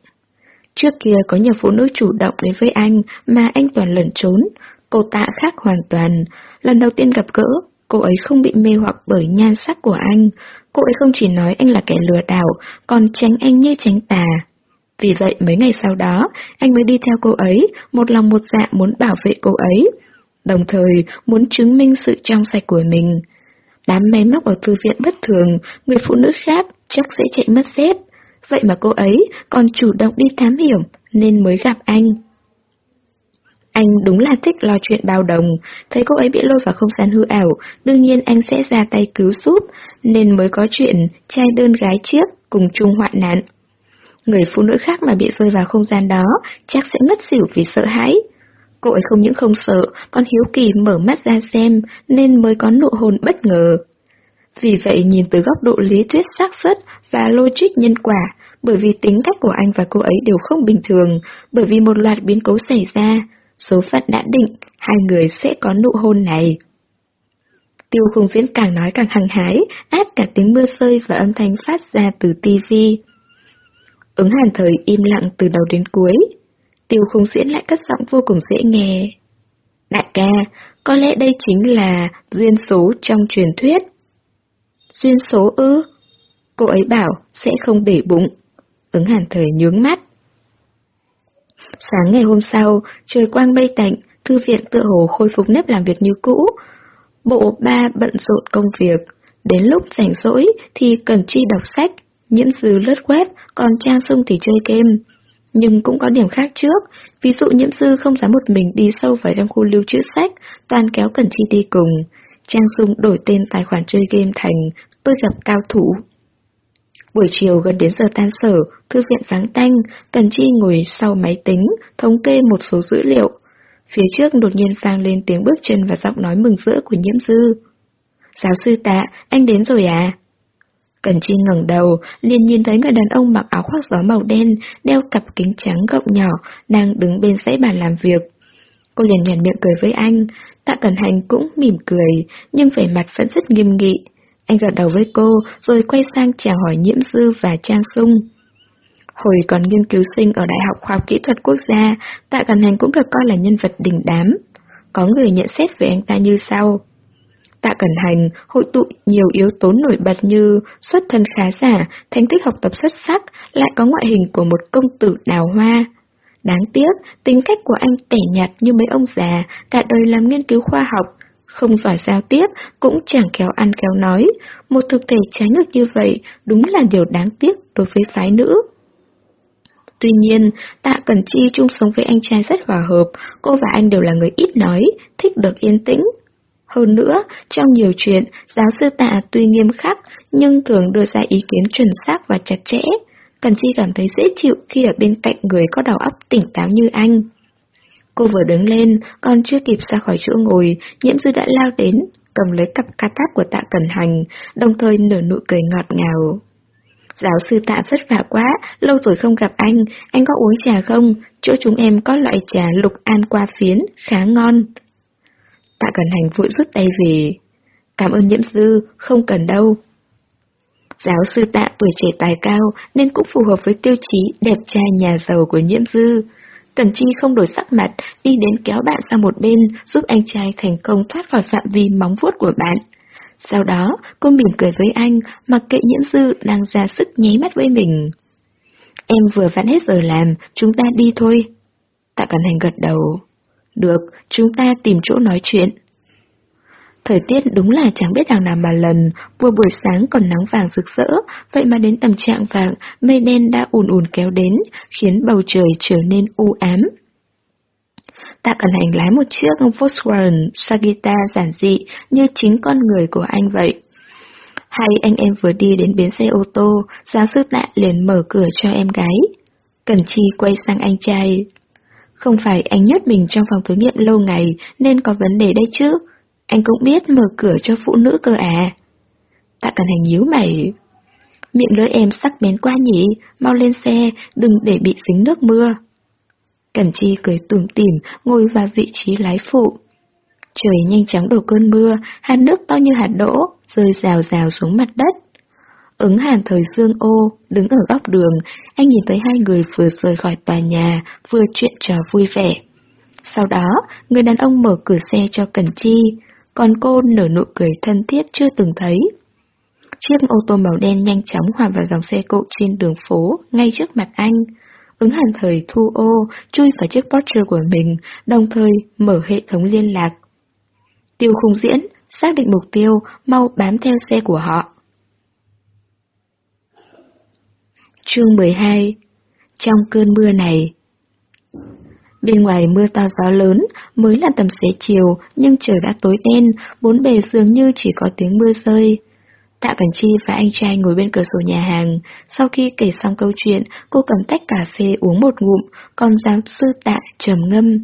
Trước kia có nhiều phụ nữ chủ động đến với anh mà anh toàn lẩn trốn, cô tạ khác hoàn toàn. Lần đầu tiên gặp gỡ, cô ấy không bị mê hoặc bởi nhan sắc của anh. Cô ấy không chỉ nói anh là kẻ lừa đảo, còn tránh anh như tránh tà. Vì vậy mấy ngày sau đó, anh mới đi theo cô ấy, một lòng một dạ muốn bảo vệ cô ấy, đồng thời muốn chứng minh sự trong sạch của mình. Đám máy móc ở thư viện bất thường, người phụ nữ khác chắc sẽ chạy mất xếp. Vậy mà cô ấy còn chủ động đi thám hiểm nên mới gặp anh. Anh đúng là thích lo chuyện bao đồng, thấy cô ấy bị lôi vào không gian hư ảo, đương nhiên anh sẽ ra tay cứu giúp, nên mới có chuyện trai đơn gái chiếc cùng chung hoạn nạn. Người phụ nữ khác mà bị rơi vào không gian đó chắc sẽ ngất xỉu vì sợ hãi. Cô ấy không những không sợ, còn hiếu kỳ mở mắt ra xem, nên mới có nụ hôn bất ngờ. Vì vậy nhìn từ góc độ lý thuyết xác suất và logic nhân quả, bởi vì tính cách của anh và cô ấy đều không bình thường, bởi vì một loạt biến cố xảy ra, số phận đã định, hai người sẽ có nụ hôn này. Tiêu khung diễn càng nói càng hăng hái, át cả tiếng mưa rơi và âm thanh phát ra từ tivi. Ứng hàn thời im lặng từ đầu đến cuối. Tiêu khung diễn lại cất giọng vô cùng dễ nghe. Đại ca, có lẽ đây chính là duyên số trong truyền thuyết. Duyên số ư? Cô ấy bảo sẽ không để bụng. Ứng hàn thời nhướng mắt. Sáng ngày hôm sau, trời quang mây tạnh, thư viện tựa hồ khôi phục nếp làm việc như cũ. Bộ ba bận rộn công việc, đến lúc rảnh rỗi thì cần chi đọc sách, nhiễm dư lướt web, còn Trang Sung thì chơi game. Nhưng cũng có điểm khác trước, ví dụ nhiễm dư không dám một mình đi sâu vào trong khu lưu trữ sách, toàn kéo Cần Chi đi cùng. Trang Sung đổi tên tài khoản chơi game thành Tôi gặp cao thủ. Buổi chiều gần đến giờ tan sở, thư viện vắng tanh, Cần Chi ngồi sau máy tính, thống kê một số dữ liệu. Phía trước đột nhiên vang lên tiếng bước chân và giọng nói mừng rỡ của nhiễm dư. Giáo sư tạ, anh đến rồi à? Cần Chi ngẩng đầu, liền nhìn thấy người đàn ông mặc áo khoác gió màu đen, đeo cặp kính trắng gọng nhỏ, đang đứng bên dãy bàn làm việc. Cô liền nhàn miệng cười với anh, Tạ Cẩn Hành cũng mỉm cười, nhưng vẻ mặt vẫn rất nghiêm nghị. Anh gật đầu với cô, rồi quay sang chào hỏi Nhiễm Dư và Trang Sung. Hồi còn nghiên cứu sinh ở Đại học Khoa học Kỹ thuật Quốc gia, Tạ Cẩn Hành cũng được coi là nhân vật đỉnh đám. Có người nhận xét về anh ta như sau. Tạ Cẩn Hành hội tụ nhiều yếu tố nổi bật như xuất thân khá giả, thành tích học tập xuất sắc, lại có ngoại hình của một công tử đào hoa. Đáng tiếc, tính cách của anh tẻ nhạt như mấy ông già, cả đời làm nghiên cứu khoa học, không giỏi giao tiếp, cũng chẳng kéo ăn kéo nói. Một thực thể trái ngược như vậy đúng là điều đáng tiếc đối với phái nữ. Tuy nhiên, Tạ Cẩn Chi chung sống với anh trai rất hòa hợp, cô và anh đều là người ít nói, thích được yên tĩnh, hơn nữa, trong nhiều chuyện, giáo sư tạ tuy nghiêm khắc, nhưng thường đưa ra ý kiến chuẩn xác và chặt chẽ. Cần Chi cảm thấy dễ chịu khi ở bên cạnh người có đầu óc tỉnh táo như anh. Cô vừa đứng lên, còn chưa kịp ra khỏi chỗ ngồi, nhiễm dư đã lao đến, cầm lấy cặp ca táp của tạ cẩn hành, đồng thời nở nụ cười ngọt ngào. Giáo sư tạ vất vả quá, lâu rồi không gặp anh, anh có uống trà không? Chỗ chúng em có loại trà lục an qua phiến, khá ngon. Tạ cẩn Hành vội rút tay về. Cảm ơn nhiễm dư, không cần đâu. Giáo sư tạ tuổi trẻ tài cao nên cũng phù hợp với tiêu chí đẹp trai nhà giàu của nhiễm dư. Cần Chi không đổi sắc mặt, đi đến kéo bạn sang một bên, giúp anh trai thành công thoát khỏi phạm vi móng vuốt của bạn. Sau đó, cô mỉm cười với anh, mặc kệ nhiễm dư đang ra sức nháy mắt với mình. Em vừa vặn hết giờ làm, chúng ta đi thôi. Tạ Cần Hành gật đầu. Được, chúng ta tìm chỗ nói chuyện. Thời tiết đúng là chẳng biết đằng nào mà lần, vừa buổi sáng còn nắng vàng rực rỡ, vậy mà đến tầm trạng vàng, mây đen đã ùn ùn kéo đến, khiến bầu trời trở nên u ám. Tạ Cẩn Hành lái một chiếc Volkswagen Sagita giản dị như chính con người của anh vậy. Hai anh em vừa đi đến bến xe ô tô, giáo sư tạ liền mở cửa cho em gái. Cẩn Chi quay sang anh trai. Không phải anh nhốt mình trong phòng thử nghiệm lâu ngày nên có vấn đề đây chứ. Anh cũng biết mở cửa cho phụ nữ cơ à. Tạ cần Hành nhíu mày. Miệng lưỡi em sắc bén quá nhỉ, mau lên xe, đừng để bị dính nước mưa. Cẩn Chi cười tủm tỉm, ngồi vào vị trí lái phụ. Trời nhanh chóng đổ cơn mưa, hạt nước to như hạt đỗ, rơi rào rào xuống mặt đất. Ứng hàn thời dương ô, đứng ở góc đường, anh nhìn thấy hai người vừa rời khỏi tòa nhà, vừa chuyện trò vui vẻ. Sau đó, người đàn ông mở cửa xe cho Cẩn Chi, còn cô nở nụ cười thân thiết chưa từng thấy. Chiếc ô tô màu đen nhanh chóng hòa vào dòng xe cộ trên đường phố, ngay trước mặt anh. Ứng hàn thời thu ô, chui vào chiếc Porsche của mình, đồng thời mở hệ thống liên lạc. Tiêu khung diễn, xác định mục tiêu, mau bám theo xe của họ. Chương 12 Trong cơn mưa này Bên ngoài mưa to gió lớn, mới là tầm xế chiều, nhưng trời đã tối đen, bốn bề dường như chỉ có tiếng mưa rơi. Tạ cẩn Chi và anh trai ngồi bên cửa sổ nhà hàng, sau khi kể xong câu chuyện, cô cầm tách cà phê uống một ngụm, còn giáo sư tạ trầm ngâm.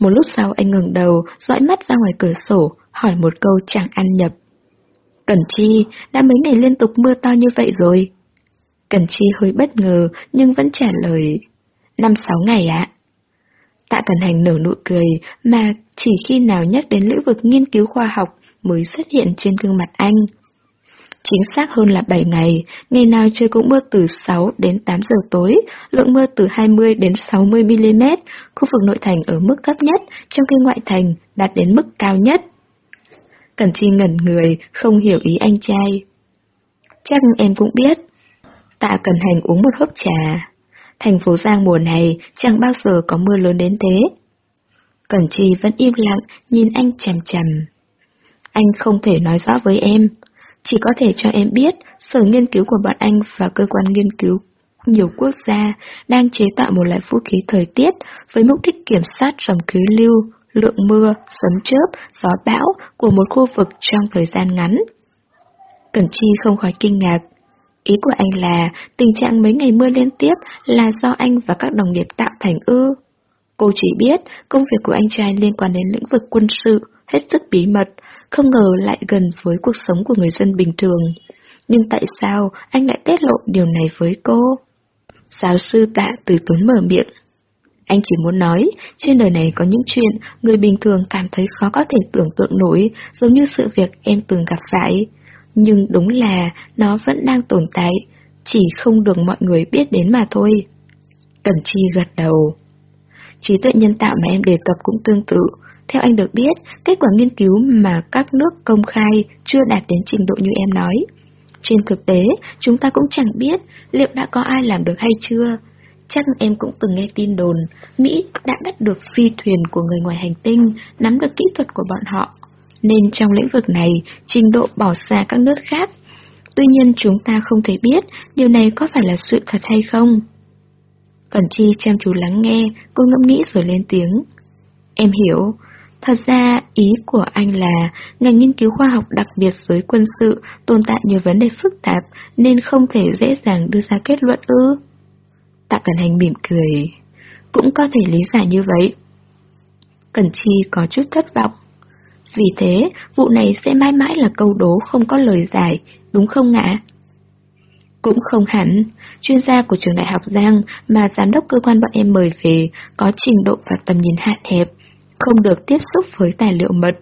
Một lúc sau anh ngẩng đầu, dõi mắt ra ngoài cửa sổ, hỏi một câu chẳng ăn nhập. Cẩn Chi, đã mấy ngày liên tục mưa to như vậy rồi. Cẩn Chi hơi bất ngờ, nhưng vẫn trả lời. Năm sáu ngày ạ. Tạ Cẩn Hành nở nụ cười, mà chỉ khi nào nhắc đến lĩnh vực nghiên cứu khoa học mới xuất hiện trên gương mặt anh. Chính xác hơn là 7 ngày, ngày nào trời cũng mưa từ 6 đến 8 giờ tối, lượng mưa từ 20 đến 60 mm, khu vực nội thành ở mức thấp nhất, trong khi ngoại thành đạt đến mức cao nhất. Cẩn Chi ngẩn người, không hiểu ý anh trai. Chắc em cũng biết. Tạ Cẩn Hành uống một hớp trà. Thành phố Giang mùa này chẳng bao giờ có mưa lớn đến thế. Cẩn Chi vẫn im lặng, nhìn anh chằm chằm. Anh không thể nói rõ với em, chỉ có thể cho em biết sở nghiên cứu của bọn anh và cơ quan nghiên cứu nhiều quốc gia đang chế tạo một loại vũ khí thời tiết với mục đích kiểm soát dòng khí lưu, lượng mưa, sấm chớp, gió bão của một khu vực trong thời gian ngắn. Cẩn Chi không khỏi kinh ngạc. Ý của anh là tình trạng mấy ngày mưa liên tiếp là do anh và các đồng nghiệp tạo thành ư. Cô chỉ biết công việc của anh trai liên quan đến lĩnh vực quân sự, hết sức bí mật, không ngờ lại gần với cuộc sống của người dân bình thường. Nhưng tại sao anh lại tiết lộ điều này với cô? Giáo sư tạ từ tốn mở miệng. Anh chỉ muốn nói, trên đời này có những chuyện người bình thường cảm thấy khó có thể tưởng tượng nổi, giống như sự việc em từng gặp phải. Nhưng đúng là nó vẫn đang tồn tại, chỉ không được mọi người biết đến mà thôi. Cẩm Chi gật đầu. Trí tuệ nhân tạo mà em đề cập cũng tương tự, theo anh được biết, kết quả nghiên cứu mà các nước công khai chưa đạt đến trình độ như em nói. Trên thực tế, chúng ta cũng chẳng biết liệu đã có ai làm được hay chưa. Chắc em cũng từng nghe tin đồn, Mỹ đã bắt được phi thuyền của người ngoài hành tinh, nắm được kỹ thuật của bọn họ. Nên trong lĩnh vực này, trình độ bỏ xa các nước khác. Tuy nhiên chúng ta không thể biết điều này có phải là sự thật hay không. Cẩn Chi chăm chú lắng nghe, cô ngẫm nghĩ rồi lên tiếng. Em hiểu, Thật ra, ý của anh là ngành nghiên cứu khoa học đặc biệt giới quân sự tồn tại nhiều vấn đề phức tạp nên không thể dễ dàng đưa ra kết luận ư. Tạ Cẩn Hành mỉm cười. Cũng có thể lý giải như vậy. Cẩn Chi có chút thất vọng. Vì thế, vụ này sẽ mãi mãi là câu đố không có lời giải, đúng không ngạ? Cũng không hẳn, chuyên gia của trường đại học Giang mà giám đốc cơ quan bọn em mời về có trình độ và tầm nhìn hạn hẹp, không được tiếp xúc với tài liệu mật.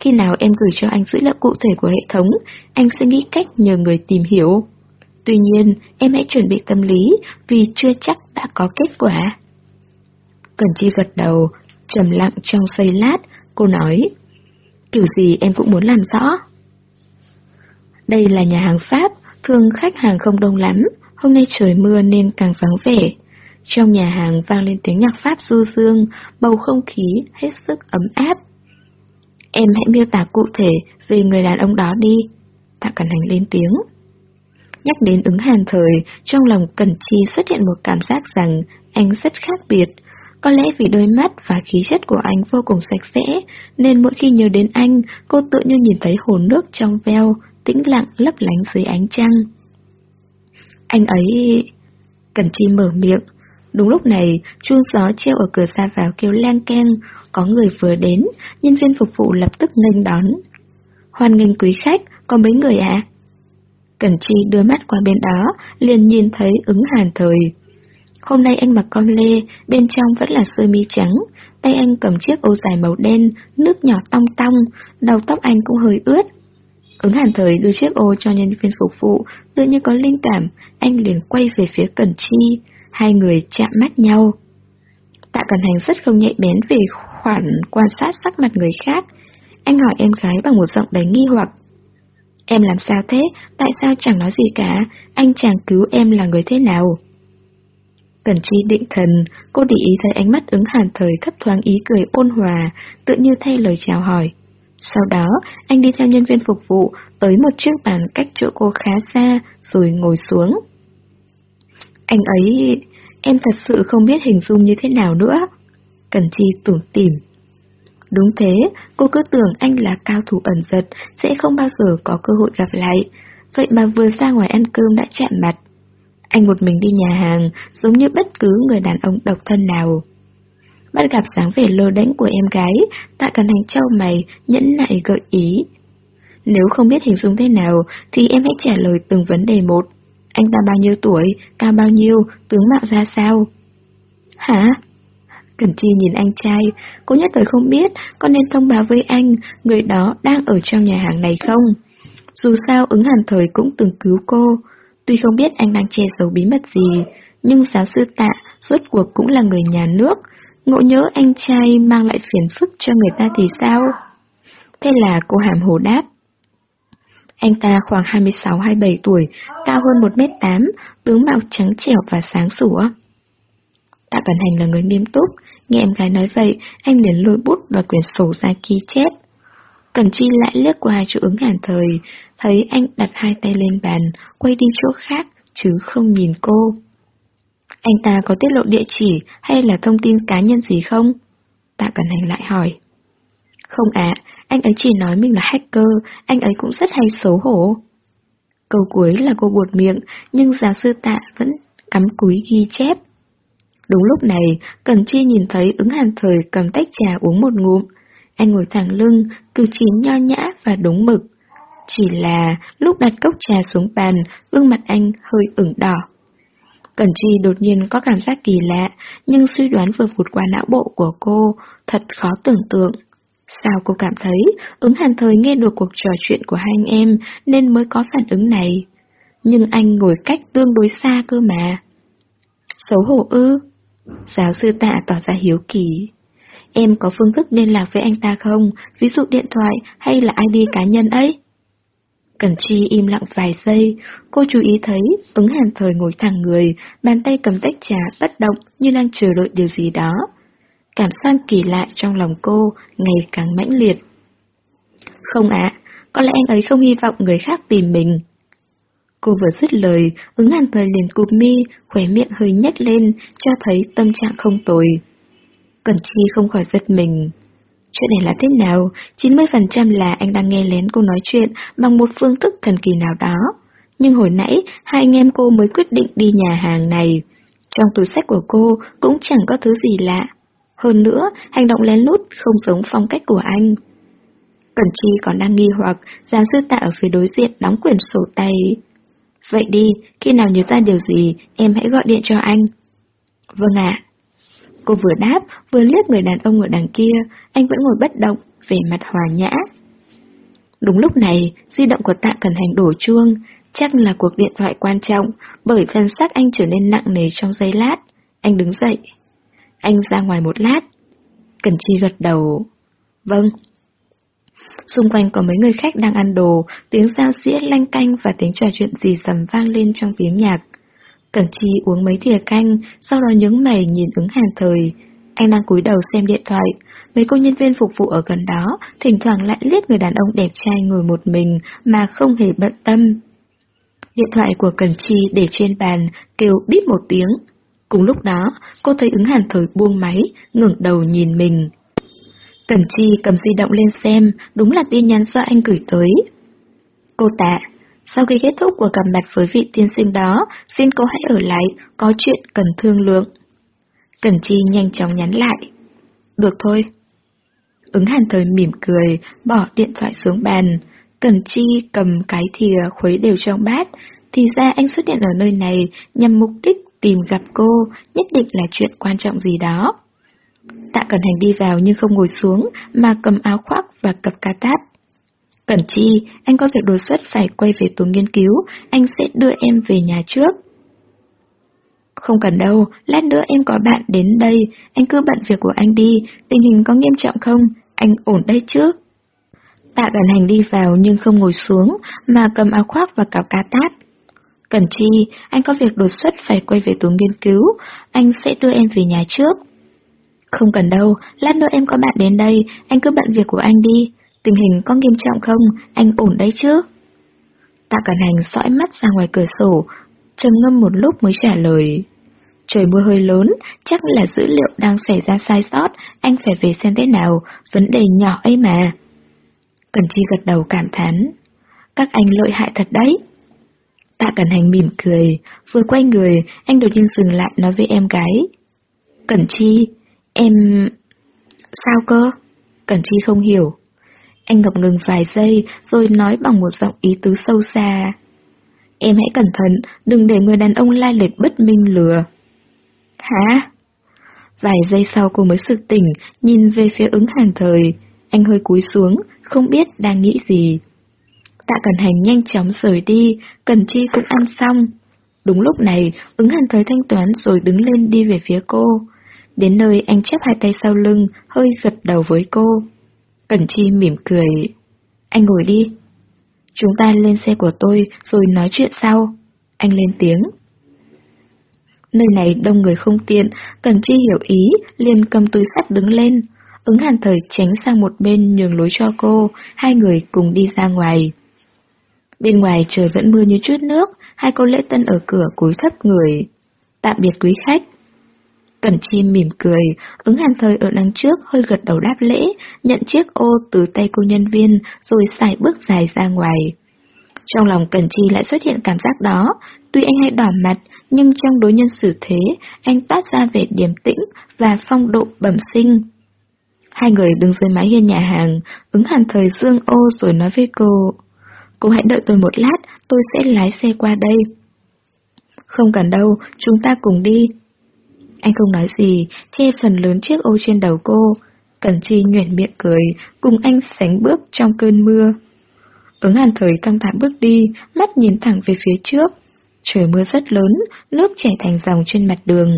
Khi nào em gửi cho anh dữ liệu cụ thể của hệ thống, anh sẽ nghĩ cách nhờ người tìm hiểu. Tuy nhiên, em hãy chuẩn bị tâm lý vì chưa chắc đã có kết quả. Cần Chi gật đầu, trầm lặng trong giây lát, cô nói. Kiểu gì em cũng muốn làm rõ. Đây là nhà hàng Pháp, thường khách hàng không đông lắm, hôm nay trời mưa nên càng vắng vẻ. Trong nhà hàng vang lên tiếng nhạc Pháp du dương, bầu không khí hết sức ấm áp. Em hãy miêu tả cụ thể về người đàn ông đó đi. Tạ Cẩn Hành lên tiếng. Nhắc đến ứng hàn thời, trong lòng Cẩn Chi xuất hiện một cảm giác rằng anh rất khác biệt. Có lẽ vì đôi mắt và khí chất của anh vô cùng sạch sẽ, nên mỗi khi nhớ đến anh, cô tự như nhìn thấy hồ nước trong veo, tĩnh lặng lấp lánh dưới ánh trăng. Anh ấy... Cẩn Chi mở miệng. Đúng lúc này, chuông gió treo ở cửa ra vào kêu lang keng, có người vừa đến, nhân viên phục vụ lập tức nghênh đón. Hoan nghênh quý khách, có mấy người ạ? À? Cẩn Chi đưa mắt qua bên đó, liền nhìn thấy ứng hàn thời. Hôm nay anh mặc con lê, bên trong vẫn là sơ mi trắng, tay anh cầm chiếc ô dài màu đen, nước nhỏ tong tong, đầu tóc anh cũng hơi ướt. Ứng hàn thời đưa chiếc ô cho nhân viên phục vụ, tự như có linh cảm, anh liền quay về phía Cẩn Chi, hai người chạm mắt nhau. Tạ Cẩn Hành rất không nhạy bén về khoản quan sát sắc mặt người khác. Anh hỏi em gái bằng một giọng đầy nghi hoặc. Em làm sao thế? Tại sao chẳng nói gì cả? Anh chàng cứu em là người thế nào? Cần chi định thần, cô để ý thấy ánh mắt ứng hàn thời thấp thoáng ý cười ôn hòa, tự như thay lời chào hỏi. Sau đó, anh đi theo nhân viên phục vụ tới một chiếc bàn cách chỗ cô khá xa, rồi ngồi xuống. Anh ấy... em thật sự không biết hình dung như thế nào nữa. Cần chi tủm tỉm. Đúng thế, cô cứ tưởng anh là cao thủ ẩn giật, sẽ không bao giờ có cơ hội gặp lại. Vậy mà vừa ra ngoài ăn cơm đã chạm mặt. Anh một mình đi nhà hàng, giống như bất cứ người đàn ông độc thân nào. Bắt gặp dáng vẻ lơ đánh của em gái, tạ cần hành trao mày, nhẫn nại gợi ý. Nếu không biết hình dung thế nào, thì em hãy trả lời từng vấn đề một. Anh ta bao nhiêu tuổi, cao bao nhiêu, tướng mạo ra sao? Hả? Cẩn Chi nhìn anh trai, cô nhất thời không biết có nên thông báo với anh người đó đang ở trong nhà hàng này không. Dù sao ứng hàn thời cũng từng cứu cô, tuy không biết anh đang che giấu bí mật gì, nhưng giáo sư tạ rốt cuộc cũng là người nhà nước, ngộ nhớ anh trai mang lại phiền phức cho người ta thì sao? Thế là cô hàm hồ đáp. Anh ta khoảng 26-27 tuổi, cao hơn 1m8, tướng mạo trắng trẻo và sáng sủa. Tạ Cẩn Hành là người nghiêm túc, nghe em gái nói vậy, anh liền lôi bút và quyển sổ ra ghi chép. Cẩn Chi lại liếc qua chỗ ứng hàn thời, thấy anh đặt hai tay lên bàn, quay đi chỗ khác, chứ không nhìn cô. Anh ta có tiết lộ địa chỉ hay là thông tin cá nhân gì không? Tạ Cẩn Hành lại hỏi. Không ạ, anh ấy chỉ nói mình là hacker, anh ấy cũng rất hay xấu hổ. Câu cuối là cô buột miệng, nhưng giáo sư tạ vẫn cắm cúi ghi chép. Đúng lúc này, Cần Chi nhìn thấy ứng hàn thời cầm tách trà uống một ngụm. Anh ngồi thẳng lưng, cử chỉ nho nhã và đúng mực. Chỉ là lúc đặt cốc trà xuống bàn, gương mặt anh hơi ửng đỏ. Cẩn Chi đột nhiên có cảm giác kỳ lạ, nhưng suy đoán vừa vụt qua não bộ của cô, thật khó tưởng tượng. Sao cô cảm thấy ứng hàn thời nghe được cuộc trò chuyện của hai anh em nên mới có phản ứng này? Nhưng anh ngồi cách tương đối xa cơ mà. Xấu hổ ư? Giáo sư tạ tỏ ra hiếu kỳ. Em có phương thức liên lạc với anh ta không? Ví dụ điện thoại hay là ID cá nhân ấy? Cẩn Chi im lặng vài giây, cô chú ý thấy ứng hàn thời ngồi thẳng người, bàn tay cầm tách trà bất động như đang chờ đợi điều gì đó. Cảm giác kỳ lạ trong lòng cô ngày càng mãnh liệt. Không ạ, có lẽ anh ấy không hy vọng người khác tìm mình. Cô vừa dứt lời, ứng hàn thời liền cụp mi, khỏe miệng hơi nhếch lên, cho thấy tâm trạng không tồi. Cẩn Chi không khỏi giật mình. Chuyện này là thế nào? 90% là anh đang nghe lén cô nói chuyện bằng một phương thức thần kỳ nào đó. Nhưng hồi nãy, hai anh em cô mới quyết định đi nhà hàng này. Trong túi sách của cô cũng chẳng có thứ gì lạ. Hơn nữa, hành động lén lút không giống phong cách của anh. Cẩn Chi còn đang nghi hoặc, giáo sư tạ ở phía đối diện đóng quyển sổ tay. Vậy đi, khi nào nhớ ra điều gì, em hãy gọi điện cho anh. Vâng ạ. Cô vừa đáp, vừa liếc người đàn ông ở đằng kia, anh vẫn ngồi bất động, vẻ mặt hòa nhã. Đúng lúc này, di động của tạ cần hành đổ chuông, chắc là cuộc điện thoại quan trọng, bởi thân xác anh trở nên nặng nề trong giây lát. Anh đứng dậy. Anh ra ngoài một lát. Cần Chi gật đầu. Vâng. Xung quanh có mấy người khách đang ăn đồ, tiếng giao dĩa lanh canh và tiếng trò chuyện gì sầm vang lên trong tiếng nhạc. Cẩn Chi uống mấy thìa canh, sau đó nhướng mày nhìn ứng hàn thời. Anh đang cúi đầu xem điện thoại, mấy cô nhân viên phục vụ ở gần đó thỉnh thoảng lại liếc người đàn ông đẹp trai ngồi một mình mà không hề bận tâm. Điện thoại của Cần Chi để trên bàn, kêu bíp một tiếng. Cùng lúc đó, cô thấy ứng hàn thời buông máy, ngẩng đầu nhìn mình. Cần Chi cầm di động lên xem, đúng là tin nhắn do anh gửi tới. Cô tạ, sau khi kết thúc cuộc gặp mặt với vị tiên sinh đó, xin cô hãy ở lại, có chuyện cần thương lượng. Cẩn Chi nhanh chóng nhắn lại. Được thôi. Ứng hàn thời mỉm cười, bỏ điện thoại xuống bàn. Cẩn Chi cầm cái thìa khuấy đều trong bát, thì ra anh xuất hiện ở nơi này nhằm mục đích tìm gặp cô, nhất định là chuyện quan trọng gì đó. Tạ Cẩn Hành đi vào nhưng không ngồi xuống, mà cầm áo khoác và cặp ca tát. Cẩn Chi, anh có việc đột xuất phải quay về tổ nghiên cứu, anh sẽ đưa em về nhà trước. Không cần đâu, lát nữa em có bạn đến đây, anh cứ bận việc của anh đi, tình hình có nghiêm trọng không, anh ổn đây chứ. Tạ Cẩn Hành đi vào nhưng không ngồi xuống, mà cầm áo khoác và cào ca tát. Cẩn Chi, anh có việc đột xuất phải quay về tổ nghiên cứu, anh sẽ đưa em về nhà trước. Không cần đâu, lát nữa em có bạn đến đây, anh cứ bận việc của anh đi. Tình hình có nghiêm trọng không, anh ổn đấy chứ? Tạ Cẩn Hành dõi mắt ra ngoài cửa sổ, trầm ngâm một lúc mới trả lời. Trời mưa hơi lớn, chắc là dữ liệu đang xảy ra sai sót, anh phải về xem thế nào, vấn đề nhỏ ấy mà. Cần Chi gật đầu cảm thán. Các anh lợi hại thật đấy. Tạ Cẩn Hành mỉm cười, vừa quay người, anh đột nhiên dừng lại nói với em gái. Cẩn Chi, em... Sao cơ? Cẩn Chi không hiểu. Anh ngập ngừng vài giây rồi nói bằng một giọng ý tứ sâu xa. Em hãy cẩn thận, đừng để người đàn ông lai lịch bất minh lừa. Hả? Vài giây sau cô mới sực tỉnh, nhìn về phía ứng hàng thời. Anh hơi cúi xuống, không biết đang nghĩ gì. Tạ Cẩn Hành nhanh chóng rời đi, Cần Chi cũng ăn xong. Đúng lúc này, ứng hàn thời thanh toán rồi đứng lên đi về phía cô. Đến nơi anh chép hai tay sau lưng, hơi gật đầu với cô. Cẩn Chi mỉm cười. Anh ngồi đi. Chúng ta lên xe của tôi rồi nói chuyện sau. Anh lên tiếng. Nơi này đông người không tiện, Cẩn Chi hiểu ý, liền cầm túi sắt đứng lên. Ứng hàn thời tránh sang một bên nhường lối cho cô, hai người cùng đi ra ngoài. Bên ngoài trời vẫn mưa như chút nước, hai cô lễ tân ở cửa cúi thấp người. Tạm biệt quý khách. Cẩn Chi mỉm cười, ứng hàn thời ở đằng trước hơi gật đầu đáp lễ, nhận chiếc ô từ tay cô nhân viên rồi xài bước dài ra ngoài. Trong lòng Cẩn Chi lại xuất hiện cảm giác đó, tuy anh hay đỏ mặt, nhưng trong đối nhân xử thế, anh toát ra vẻ điềm tĩnh và phong độ bẩm sinh. Hai người đứng dưới mái hiên nhà hàng, ứng hàn thời dương ô rồi nói với cô. Cô hãy đợi tôi một lát, tôi sẽ lái xe qua đây. Không cần đâu, chúng ta cùng đi. Anh không nói gì, che phần lớn chiếc ô trên đầu cô. Cẩn Chi nhuyễn miệng cười, cùng anh sánh bước trong cơn mưa. Ứng hàn thời căng thẳng bước đi, mắt nhìn thẳng về phía trước. Trời mưa rất lớn, nước chảy thành dòng trên mặt đường.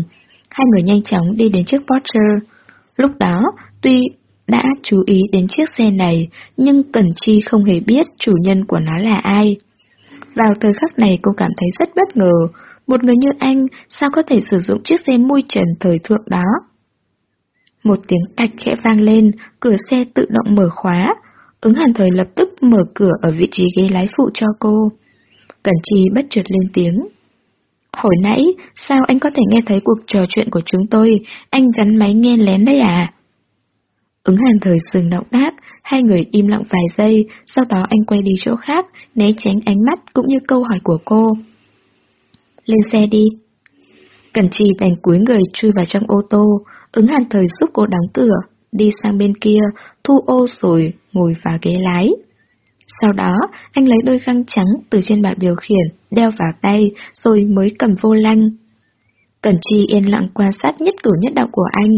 Hai người nhanh chóng đi đến chiếc Porsche. Lúc đó, tuy đã chú ý đến chiếc xe này, nhưng Cẩn Chi không hề biết chủ nhân của nó là ai. Vào thời khắc này cô cảm thấy rất bất ngờ, một người như anh sao có thể sử dụng chiếc xe mui trần thời thượng đó? Một tiếng tạch khẽ vang lên, cửa xe tự động mở khóa. Ứng hàn thời lập tức mở cửa ở vị trí ghế lái phụ cho cô. Cẩn Chi bất chợt lên tiếng. Hồi nãy, sao anh có thể nghe thấy cuộc trò chuyện của chúng tôi, anh gắn máy nghe lén đấy à? Ứng hàn thời dừng động đáp, hai người im lặng vài giây, sau đó anh quay đi chỗ khác, né tránh ánh mắt cũng như câu hỏi của cô. Lên xe đi. Cẩn trì đành cúi người chui vào trong ô tô, ứng hàn thời giúp cô đóng cửa, đi sang bên kia, thu ô rồi ngồi vào ghế lái. Sau đó, anh lấy đôi găng trắng từ trên bàn điều khiển, đeo vào tay, rồi mới cầm vô lăng. Cẩn Chi yên lặng quan sát nhất cử nhất động của anh.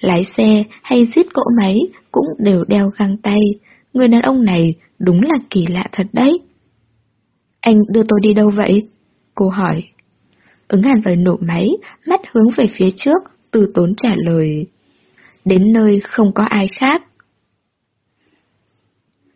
Lái xe hay giết cỗ máy cũng đều đeo găng tay. Người đàn ông này đúng là kỳ lạ thật đấy. Anh đưa tôi đi đâu vậy? Cô hỏi. Ứng hàn rời nổ máy, mắt hướng về phía trước, từ tốn trả lời. Đến nơi không có ai khác.